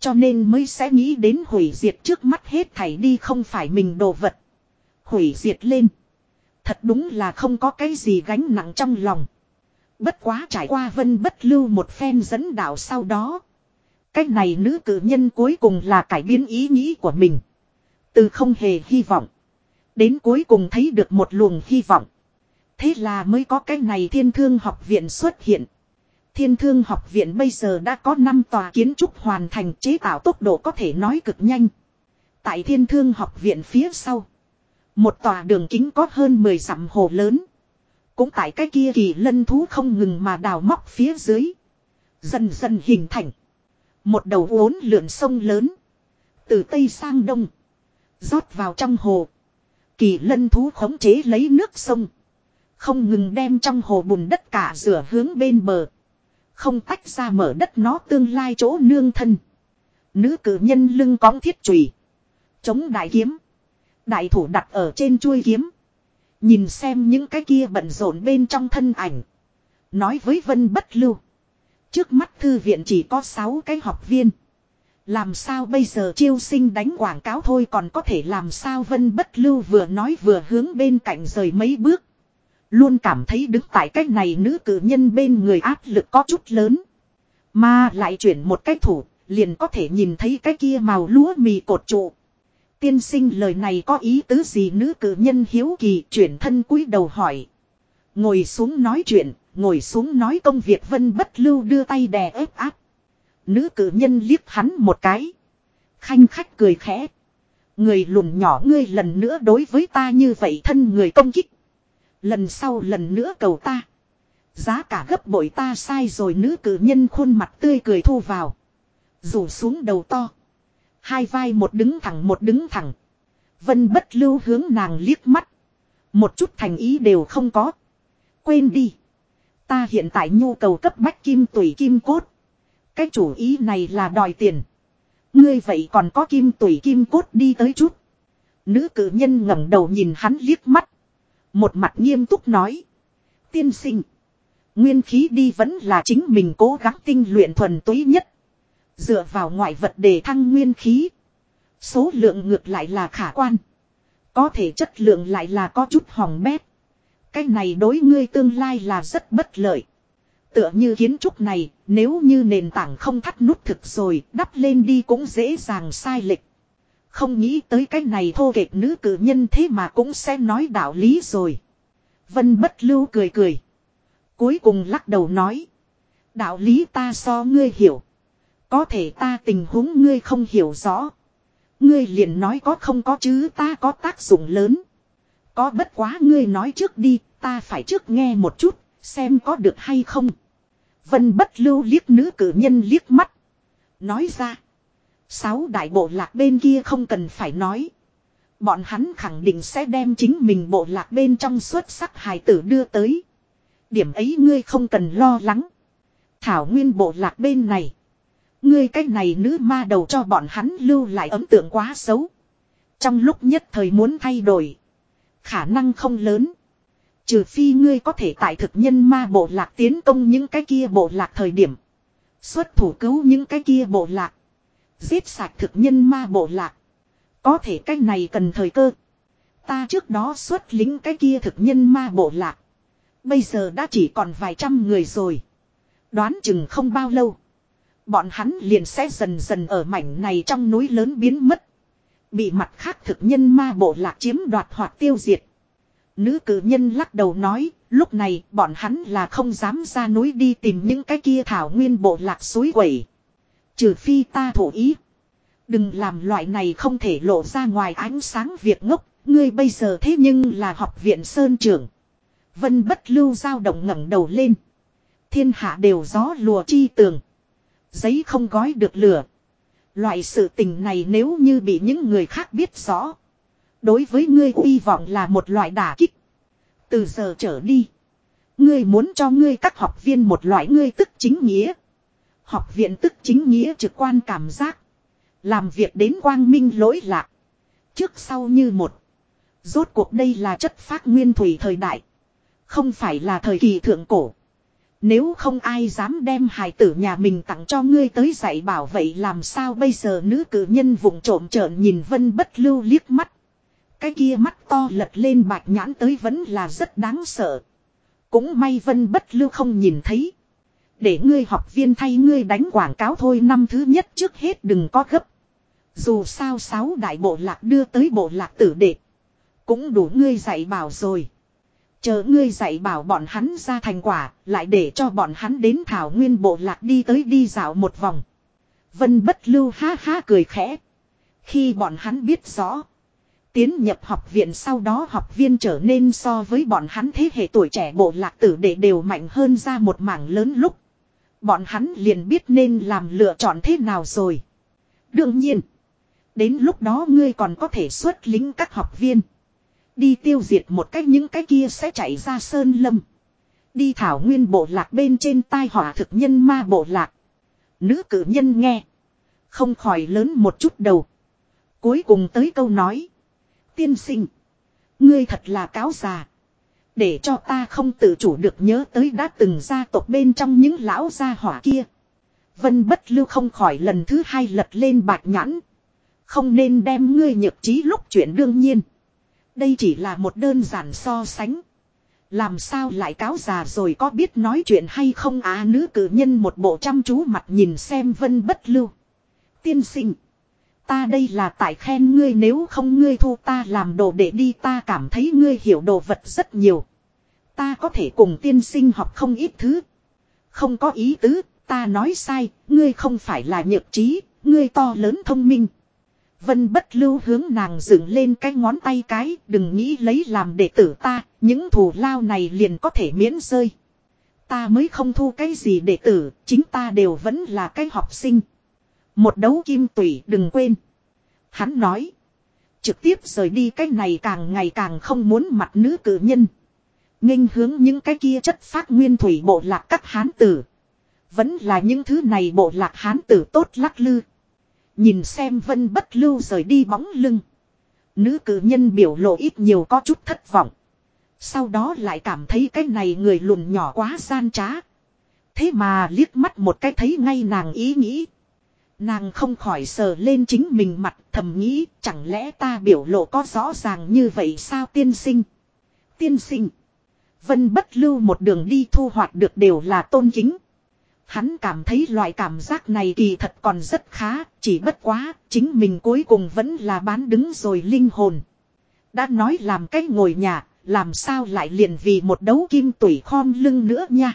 Cho nên mới sẽ nghĩ đến hủy diệt trước mắt hết thảy đi không phải mình đồ vật. Hủy diệt lên. Thật đúng là không có cái gì gánh nặng trong lòng. Bất quá trải qua vân bất lưu một phen dẫn đạo sau đó. Cách này nữ cử nhân cuối cùng là cải biến ý nghĩ của mình. Từ không hề hy vọng. Đến cuối cùng thấy được một luồng hy vọng. Thế là mới có cái này thiên thương học viện xuất hiện. Thiên thương học viện bây giờ đã có 5 tòa kiến trúc hoàn thành chế tạo tốc độ có thể nói cực nhanh. Tại thiên thương học viện phía sau. Một tòa đường kính có hơn 10 dặm hồ lớn. Cũng tại cái kia kỳ lân thú không ngừng mà đào móc phía dưới. Dần dần hình thành. Một đầu uốn lượn sông lớn. Từ Tây sang Đông. rót vào trong hồ. Kỳ lân thú khống chế lấy nước sông. Không ngừng đem trong hồ bùn đất cả rửa hướng bên bờ. Không tách ra mở đất nó tương lai chỗ nương thân. Nữ cử nhân lưng cóng thiết trùy. Chống đại kiếm. Đại thủ đặt ở trên chuôi kiếm. Nhìn xem những cái kia bận rộn bên trong thân ảnh. Nói với Vân Bất Lưu. Trước mắt thư viện chỉ có 6 cái học viên. Làm sao bây giờ chiêu sinh đánh quảng cáo thôi còn có thể làm sao Vân Bất Lưu vừa nói vừa hướng bên cạnh rời mấy bước. Luôn cảm thấy đứng tại cách này nữ cử nhân bên người áp lực có chút lớn. Mà lại chuyển một cái thủ, liền có thể nhìn thấy cái kia màu lúa mì cột trụ. Tiên sinh lời này có ý tứ gì nữ cử nhân hiếu kỳ chuyển thân cúi đầu hỏi. Ngồi xuống nói chuyện, ngồi xuống nói công việc vân bất lưu đưa tay đè ép áp. Nữ cử nhân liếc hắn một cái. Khanh khách cười khẽ. Người lùn nhỏ ngươi lần nữa đối với ta như vậy thân người công kích. Lần sau lần nữa cầu ta. Giá cả gấp bội ta sai rồi nữ cử nhân khuôn mặt tươi cười thu vào. Rủ xuống đầu to. Hai vai một đứng thẳng một đứng thẳng. Vân bất lưu hướng nàng liếc mắt. Một chút thành ý đều không có. Quên đi. Ta hiện tại nhu cầu cấp bách kim tủy kim cốt. Cái chủ ý này là đòi tiền. Ngươi vậy còn có kim tủy kim cốt đi tới chút. Nữ cử nhân ngẩng đầu nhìn hắn liếc mắt. Một mặt nghiêm túc nói. Tiên sinh. Nguyên khí đi vẫn là chính mình cố gắng tinh luyện thuần túy nhất. Dựa vào ngoại vật để thăng nguyên khí. Số lượng ngược lại là khả quan. Có thể chất lượng lại là có chút hỏng bét. Cái này đối ngươi tương lai là rất bất lợi. Tựa như kiến trúc này, nếu như nền tảng không thắt nút thực rồi, đắp lên đi cũng dễ dàng sai lệch. Không nghĩ tới cái này thô kệch nữ cử nhân thế mà cũng sẽ nói đạo lý rồi. Vân bất lưu cười cười. Cuối cùng lắc đầu nói. Đạo lý ta so ngươi hiểu. Có thể ta tình huống ngươi không hiểu rõ. Ngươi liền nói có không có chứ ta có tác dụng lớn. Có bất quá ngươi nói trước đi, ta phải trước nghe một chút, xem có được hay không. Vân bất lưu liếc nữ cử nhân liếc mắt. Nói ra. Sáu đại bộ lạc bên kia không cần phải nói. Bọn hắn khẳng định sẽ đem chính mình bộ lạc bên trong xuất sắc hài tử đưa tới. Điểm ấy ngươi không cần lo lắng. Thảo nguyên bộ lạc bên này. Ngươi cái này nữ ma đầu cho bọn hắn lưu lại ấn tượng quá xấu. Trong lúc nhất thời muốn thay đổi. Khả năng không lớn. Trừ phi ngươi có thể tại thực nhân ma bộ lạc tiến công những cái kia bộ lạc thời điểm. Xuất thủ cứu những cái kia bộ lạc. Giết sạch thực nhân ma bộ lạc. Có thể cái này cần thời cơ. Ta trước đó xuất lính cái kia thực nhân ma bộ lạc. Bây giờ đã chỉ còn vài trăm người rồi. Đoán chừng không bao lâu. Bọn hắn liền sẽ dần dần ở mảnh này trong núi lớn biến mất. Bị mặt khác thực nhân ma bộ lạc chiếm đoạt hoặc tiêu diệt. Nữ cử nhân lắc đầu nói, lúc này bọn hắn là không dám ra núi đi tìm những cái kia thảo nguyên bộ lạc suối quẩy. Trừ phi ta thủ ý. Đừng làm loại này không thể lộ ra ngoài ánh sáng việc ngốc, ngươi bây giờ thế nhưng là học viện Sơn trưởng. Vân bất lưu dao động ngẩng đầu lên. Thiên hạ đều gió lùa chi tường. Giấy không gói được lửa. Loại sự tình này nếu như bị những người khác biết rõ. Đối với ngươi uy vọng là một loại đả kích. Từ giờ trở đi. Ngươi muốn cho ngươi các học viên một loại ngươi tức chính nghĩa. Học viện tức chính nghĩa trực quan cảm giác. Làm việc đến quang minh lỗi lạc. Trước sau như một. Rốt cuộc đây là chất phát nguyên thủy thời đại. Không phải là thời kỳ thượng cổ. Nếu không ai dám đem hài tử nhà mình tặng cho ngươi tới dạy bảo vậy làm sao bây giờ nữ cử nhân vùng trộm trợn nhìn vân bất lưu liếc mắt. Cái kia mắt to lật lên bạch nhãn tới vẫn là rất đáng sợ. Cũng may vân bất lưu không nhìn thấy. Để ngươi học viên thay ngươi đánh quảng cáo thôi năm thứ nhất trước hết đừng có gấp. Dù sao sáu đại bộ lạc đưa tới bộ lạc tử đệ. Cũng đủ ngươi dạy bảo rồi. Chờ ngươi dạy bảo bọn hắn ra thành quả, lại để cho bọn hắn đến thảo nguyên bộ lạc đi tới đi dạo một vòng. Vân bất lưu ha ha cười khẽ. Khi bọn hắn biết rõ. Tiến nhập học viện sau đó học viên trở nên so với bọn hắn thế hệ tuổi trẻ bộ lạc tử để đều mạnh hơn ra một mảng lớn lúc. Bọn hắn liền biết nên làm lựa chọn thế nào rồi. Đương nhiên. Đến lúc đó ngươi còn có thể xuất lính các học viên. Đi tiêu diệt một cách những cái kia sẽ chạy ra sơn lâm. Đi thảo nguyên bộ lạc bên trên tai họa thực nhân ma bộ lạc. Nữ cử nhân nghe. Không khỏi lớn một chút đầu. Cuối cùng tới câu nói. Tiên sinh. Ngươi thật là cáo già. Để cho ta không tự chủ được nhớ tới đã từng gia tộc bên trong những lão gia hỏa kia. Vân bất lưu không khỏi lần thứ hai lật lên bạc nhãn. Không nên đem ngươi nhược trí lúc chuyện đương nhiên. Đây chỉ là một đơn giản so sánh. Làm sao lại cáo già rồi có biết nói chuyện hay không á nữ cử nhân một bộ chăm chú mặt nhìn xem vân bất lưu. Tiên sinh. Ta đây là tại khen ngươi nếu không ngươi thu ta làm đồ để đi ta cảm thấy ngươi hiểu đồ vật rất nhiều. Ta có thể cùng tiên sinh học không ít thứ. Không có ý tứ, ta nói sai, ngươi không phải là nhược trí, ngươi to lớn thông minh. Vân bất lưu hướng nàng dựng lên cái ngón tay cái, đừng nghĩ lấy làm đệ tử ta, những thù lao này liền có thể miễn rơi. Ta mới không thu cái gì đệ tử, chính ta đều vẫn là cái học sinh. Một đấu kim tủy đừng quên. Hắn nói. Trực tiếp rời đi cái này càng ngày càng không muốn mặt nữ cử nhân. nghênh hướng những cái kia chất phát nguyên thủy bộ lạc các hán tử. Vẫn là những thứ này bộ lạc hán tử tốt lắc lư. Nhìn xem vân bất lưu rời đi bóng lưng. Nữ cử nhân biểu lộ ít nhiều có chút thất vọng. Sau đó lại cảm thấy cái này người lùn nhỏ quá gian trá. Thế mà liếc mắt một cái thấy ngay nàng ý nghĩ. Nàng không khỏi sờ lên chính mình mặt thầm nghĩ, chẳng lẽ ta biểu lộ có rõ ràng như vậy sao tiên sinh. Tiên sinh. Vân bất lưu một đường đi thu hoạch được đều là tôn kính. Hắn cảm thấy loại cảm giác này kỳ thật còn rất khá, chỉ bất quá, chính mình cuối cùng vẫn là bán đứng rồi linh hồn. Đã nói làm cách ngồi nhà, làm sao lại liền vì một đấu kim tủy khom lưng nữa nha.